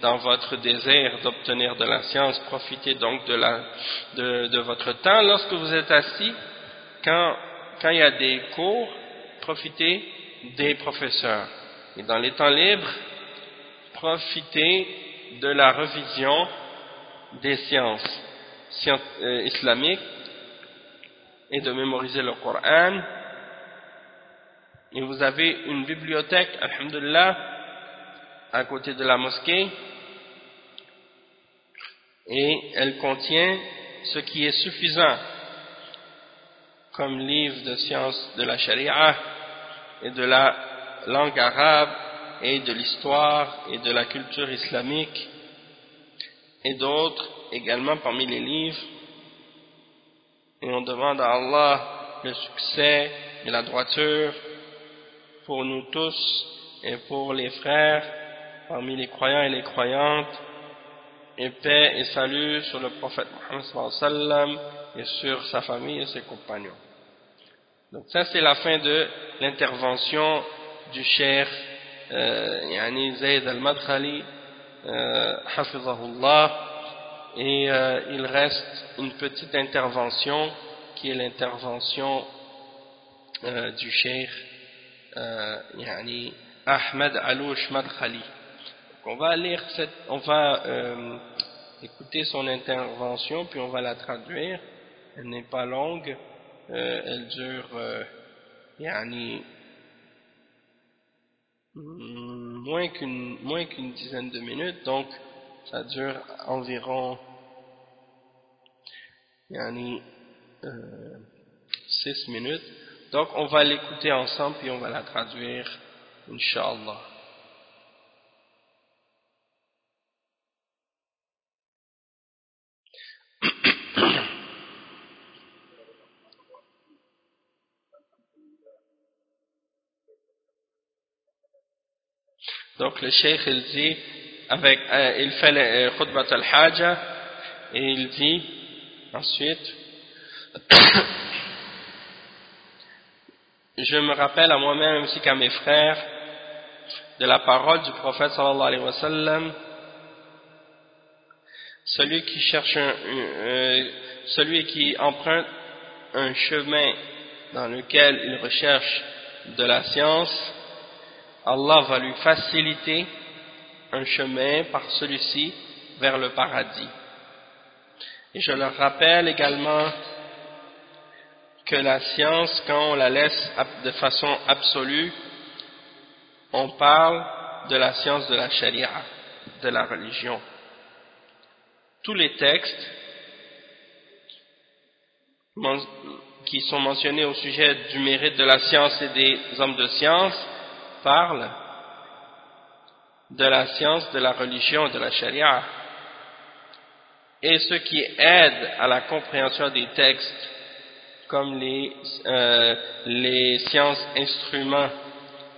dans votre désir d'obtenir de la science, profitez donc de, votre temps. Lorsque vous êtes assis, quand, quand il y a des cours, profitez des professeurs. Et dans les temps libres, profitez de la revision des sciences, euh, islamiques et de mémoriser le Coran. Et vous avez une bibliothèque, alhamdulillah, à côté de la mosquée, et elle contient ce qui est suffisant comme livre de sciences de la charia et de la langue arabe et de l'histoire et de la culture islamique et d'autres également parmi les livres et on demande à Allah le succès et la droiture pour nous tous et pour les frères parmi les croyants et les croyantes et paix et salut sur le prophète Mohammed et sur sa famille et ses compagnons. Donc ça c'est la fin de l'intervention du cher euh, yani Zayd al-Madkhali euh, et euh, il reste une petite intervention qui est l'intervention euh, du cheikh euh, yani Ahmed Alouch Madkhali. On va lire cette, on va écouter son intervention puis on va la traduire. Elle n'est pas longue elle dure yani, mm, moins qu'une moins qu'une dizaine de minutes. Donc ça dure environ yani, euh, six minutes. Donc on va l'écouter ensemble puis on va la traduire Inch'Allah [COUGHS] Donc le cheikh il dit, avec, euh, il fait le euh, khutbat al-haja et il dit ensuite, [COUGHS] je me rappelle à moi-même ainsi qu'à mes frères de la parole du prophète sallallahu alayhi wa sallam, celui qui cherche un, euh, celui qui emprunte un chemin dans lequel il recherche de la science, Allah va lui faciliter un chemin par celui-ci vers le paradis. Et je leur rappelle également que la science, quand on la laisse de façon absolue, on parle de la science de la charia, de la religion. Tous les textes qui sont mentionnés au sujet du mérite de la science et des hommes de science parle de la science, de la religion, de la charia. Et ce qui aide à la compréhension des textes, comme les, euh, les sciences instruments,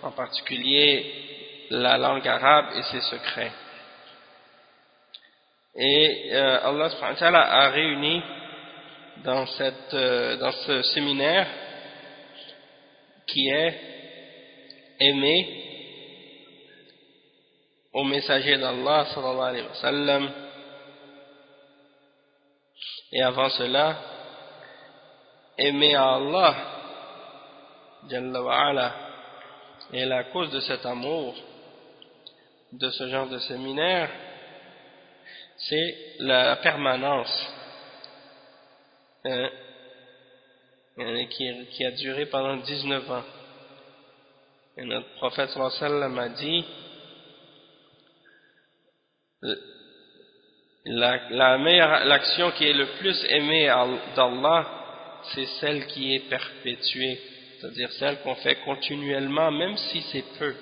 en particulier la langue arabe et ses secrets. Et euh, Allah a réuni dans, cette, euh, dans ce séminaire qui est aimer au messager d'Allah sallallahu alayhi wa sallam et avant cela aimer à Allah Jalla wa ala, et la cause de cet amour de ce genre de séminaire c'est la permanence euh, qui, qui, a duré pendant 19 ans. Et notre prophète sallam a dit la, meilleure l'action qui est le plus aimée d'Allah c'est celle qui est perpétuée. C'est-à-dire celle qu'on fait continuellement même si c'est peu.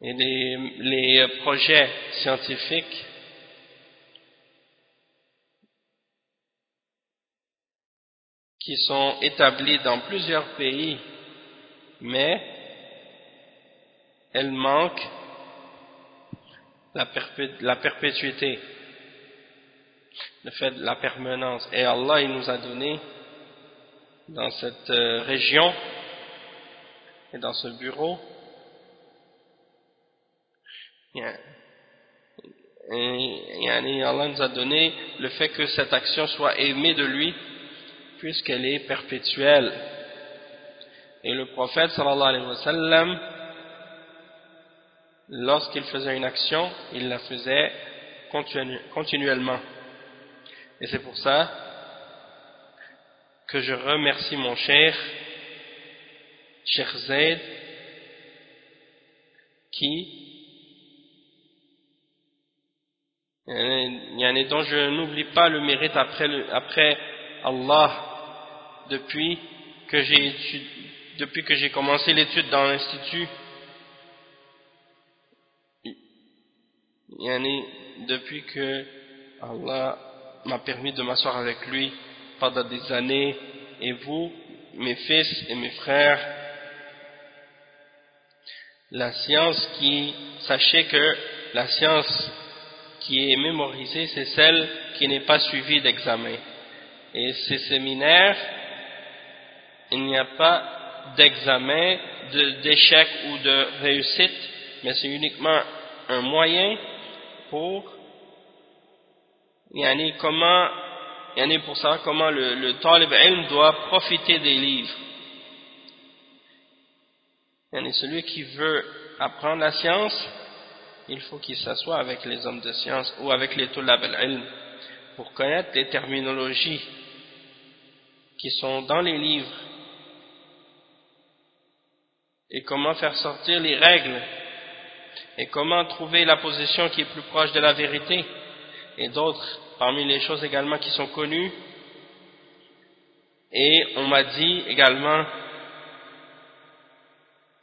Et les, les projets scientifiques qui sont établis dans plusieurs pays, mais elles manquent la, la perpétuité, le fait de la permanence. Et Allah, il nous a donné dans cette euh, région et dans ce bureau et Allah nous a donné le fait que cette action soit aimée de lui puisqu'elle est perpétuelle et le prophète sallallahu alayhi wa sallam lorsqu'il faisait une action il la faisait continuellement. Et c'est pour ça que je remercie mon cher Cheikh Zaid qui dont je n'oublie pas le mérite après, Allah depuis depuis que j'ai commencé l'étude dans l'institut depuis que Allah m'a permis de m'asseoir avec lui pendant des années et vous, mes fils et mes frères la science qui sachez que la science qui est mémorisée, c'est celle qui n'est pas suivie d'examen. Et ces séminaires, il n'y a pas d'examen, d'échec ou de réussite, mais c'est uniquement un moyen pour yani comment yani pour savoir comment le, le talib ilm doit profiter des livres. Yani celui qui veut apprendre la science, il faut qu'il s'assoie avec les hommes de science ou avec les tulab al-ilm pour connaître les terminologies qui sont dans les livres et comment faire sortir les règles et comment trouver la position qui est plus proche de la vérité? Et d'autres parmi les choses également qui sont connues. Et on m'a dit également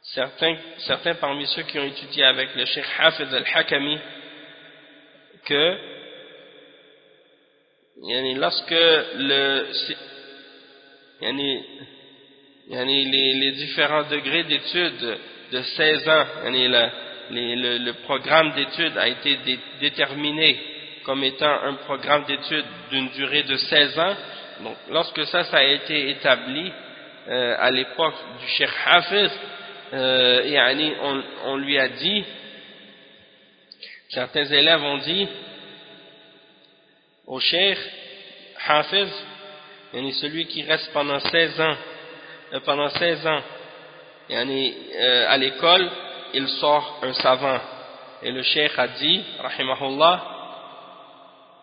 certains, certains parmi ceux qui ont étudié avec le Cheikh Hafiz al-Hakami que lorsque le les, les différents degrés d'études de 16 ans le, programme d'études a été déterminé comme étant un programme d'études d'une durée de 16 ans. Donc lorsque ça, a été établi euh, à l'époque du Cheikh Hafiz euh, on, on lui a dit, certains élèves ont dit au Cheikh Hafiz, celui qui reste pendant 16 ans, euh, pendant 16 ans à l'école, il sort un savant. Et le Cheikh a dit, rahimahullah,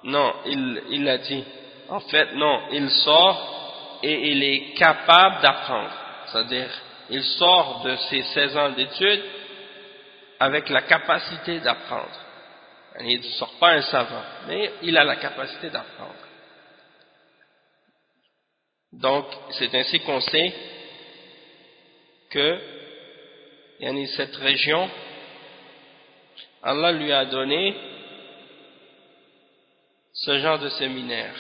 non, il, il a dit, en fait, non, il sort et il est capable d'apprendre. C'est-à-dire, il sort de ses 16 ans d'études avec la capacité d'apprendre. Il ne sort pas un savant, mais il a la capacité d'apprendre. Donc, c'est ainsi qu'on sait que cette région, Allah lui a donné ce genre de séminaire.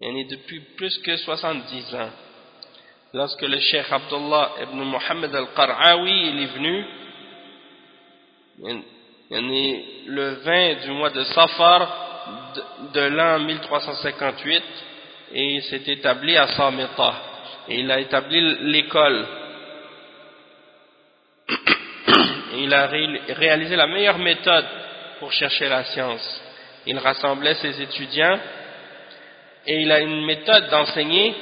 est depuis plus que 70 ans. Lorsque le cheikh Abdullah ibn Muhammad al-Qar'awi est venu, le 20 du mois de Safar de, l'an 1358, et il s'est établi à Samita. Et il a établi l'école. il a réalisé la meilleure méthode pour chercher la science. Il rassemblait ses étudiants et il a une méthode d'enseigner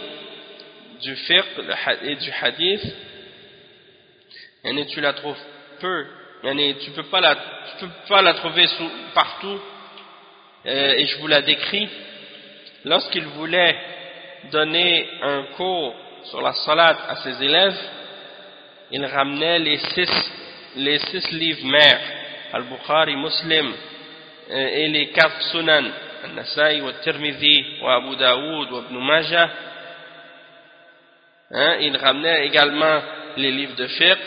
du fiqh et du hadith et tu la trouves peu tu peux pas la peux pas la trouver partout euh, et je vous la décris, lorsqu'il voulait donner un cours sur la salade à ses élèves, il ramenait les six, les six livres mères, Al-Bukhari, Muslim, euh, et les quatre sunan, Al-Nasai, Al-Tirmidhi, Abu Daoud, Ibn Majah. Hein, il ramenait également les livres de fiqh,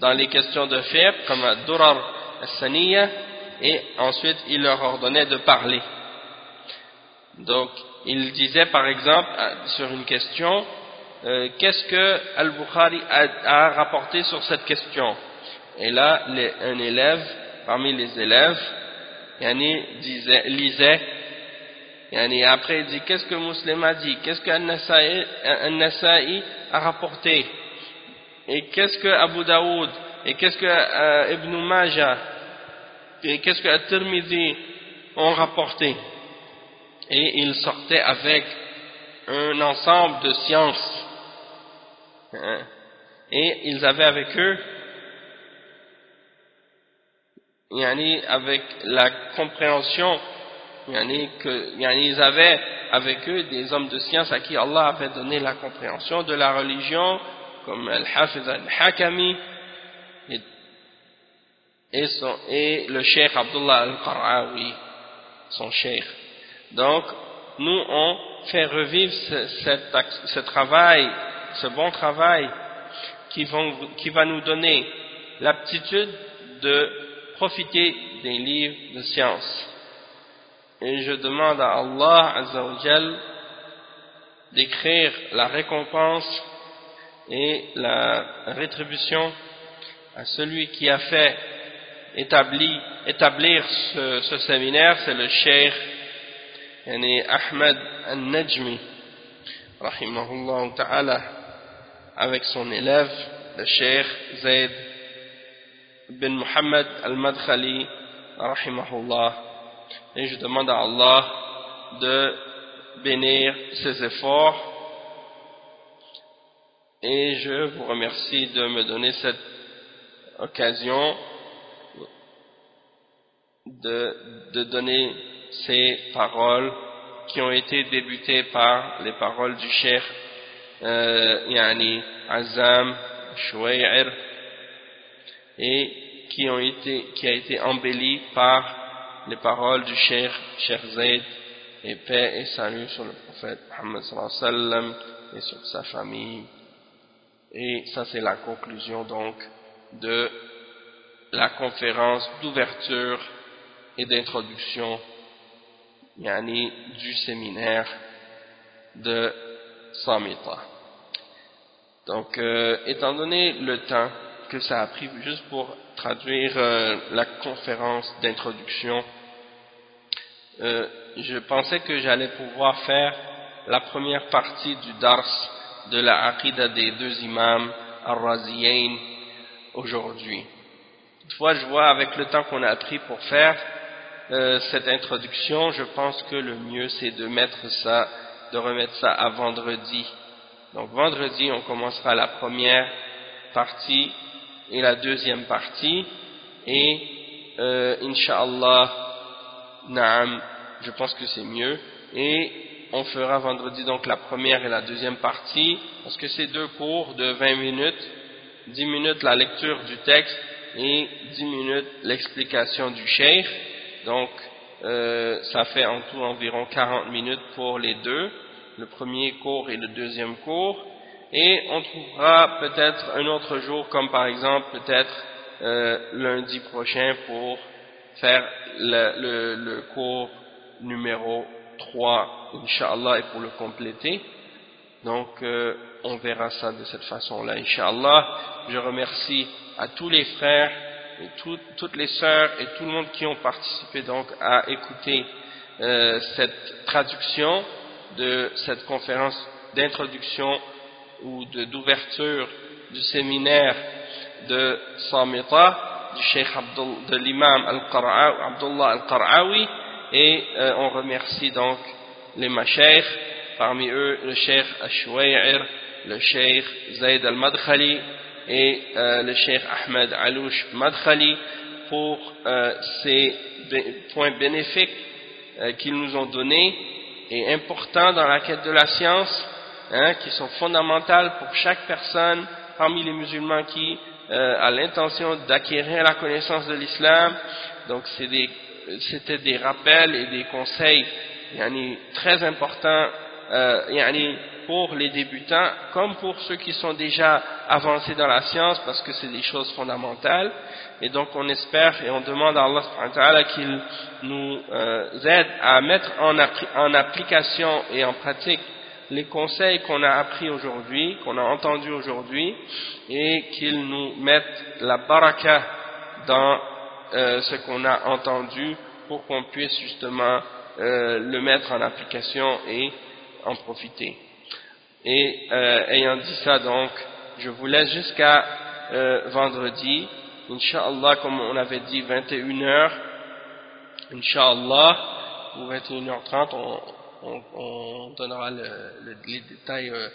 dans les questions de fiqh, comme Durar al-Saniya, et ensuite il leur ordonnait de parler. Donc, il disait par exemple, sur une question, euh, qu'est-ce que Al-Bukhari a, rapporté sur cette question? Et là, un élève, parmi les élèves, yani, disait, lisait, yani, après il dit, qu'est-ce que Muslim a dit? Qu'est-ce que Al-Nasa'i a rapporté? Et qu'est-ce que Abu Daoud Et qu'est-ce que euh, Ibn Majah Et qu'est-ce que At-Tirmidhi ont rapporté? Et il sortait avec un ensemble de sciences Hein? Et ils avaient avec eux, avec la compréhension, que, ils avaient avec eux des hommes de science à qui Allah avait donné la compréhension de la religion, comme Al-Hafiz Al-Hakami et, et, le Cheikh Abdullah Al-Qarawi, son Cheikh. Donc, nous on fait revivre ce travail ce bon travail qui, va nous donner l'aptitude de profiter des livres de science. Et je demande à Allah Azzawajal d'écrire la récompense et la rétribution à celui qui a fait établir ce, séminaire, c'est le Cheikh Ahmed Al-Najmi, rahimahullah ta'ala avec son élève, le Cheikh Zayd bin Muhammad al-Madkhali, rahimahullah. Et je demande à Allah de bénir ses efforts. Et je vous remercie de me donner cette occasion de donner ces paroles qui ont été débutées par les paroles du Cheikh euh, yani Azam Shouair et qui ont été qui a été embellie par les paroles du Cheikh Cheikh et paix et salut sur le prophète Muhammad sallallahu et sur sa famille. Et ça c'est la conclusion donc de la conférence d'ouverture et d'introduction yani, du séminaire de Samita. Donc, euh, étant donné le temps que ça a pris juste pour traduire euh, la conférence d'introduction, euh, je pensais que j'allais pouvoir faire la première partie du dars de la aqidah des deux imams al-Raziyain aujourd'hui. Toutefois, je vois avec le temps qu'on a pris pour faire cette introduction, je pense que le mieux c'est de mettre ça de remettre ça à vendredi. Donc vendredi, on commencera la première partie et la deuxième partie. Et, euh, Inch'Allah, naam, je pense que c'est mieux. Et on fera vendredi donc la première et la deuxième partie, parce que c'est deux cours de 20 minutes, 10 minutes la lecture du texte et 10 minutes l'explication du cheikh. Donc, euh, ça fait en tout environ 40 minutes pour les deux, le premier cours et le deuxième cours, et on trouvera peut-être un autre jour, comme par exemple peut-être euh, lundi prochain pour faire le, cours numéro 3, Inch'Allah, et pour le compléter. Donc, euh, on verra ça de cette façon-là, Inch'Allah. Je remercie à tous les frères toutes les sœurs et tout le monde qui ont participé donc à écouter euh, cette traduction de cette conférence d'introduction ou d'ouverture du séminaire de Samita du Cheikh de l'imam Abdullah Al-Qar'awi. Et euh, on remercie donc les macheikh parmi eux le Cheikh Ashwayr le Cheikh Zayd Al-Madkhali et euh, le Cheikh Ahmed Alouche Madkhali pour euh, ces points bénéfiques euh, qu'ils nous ont donnés et importants dans la quête de la science, hein, qui sont fondamentales pour chaque personne parmi les musulmans qui euh, a l'intention d'acquérir la connaissance de l'islam. Donc c'était des, rappels et des conseils yani, très importants euh, yani, pour les débutants comme pour ceux qui sont déjà avancés dans la science parce que c'est des choses fondamentales et donc on espère et on demande à Allah qu'il nous euh, aide à mettre en, application et en pratique les conseils qu'on a appris aujourd'hui, qu'on a entendus aujourd'hui et qu'il nous mette la baraka dans euh, ce qu'on a entendu pour qu'on puisse justement euh, le mettre en application et en profiter. Et euh, ayant dit ça donc, je vous laisse jusqu'à euh, vendredi, Inch'Allah, comme on avait dit 21h, Inch'Allah, ou 21h30, on, on, on donnera le, le, les détails euh,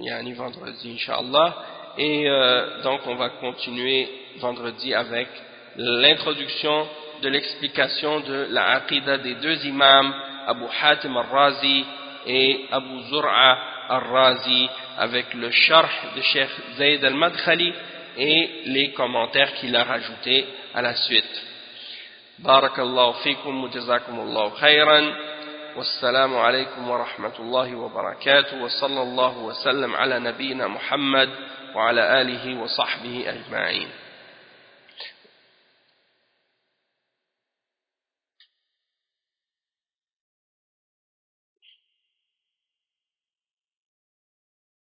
yani vendredi, Inch'Allah. Et euh, donc on va continuer vendredi avec l'introduction de l'explication de la aqidah des deux imams, Abu Hatim al-Razi et Abu Zur'a al-Razi, avec le sharh de Cheikh Zayd al-Madkhali et les commentaires qu'il a rajoutés à la suite. Barakallahu fikum wa jazakumullahu khayran. والسلام عليكم ورحمة الله وبركاته وصلى الله وسلم على نبينا محمد وعلى آله وصحبه أجمعين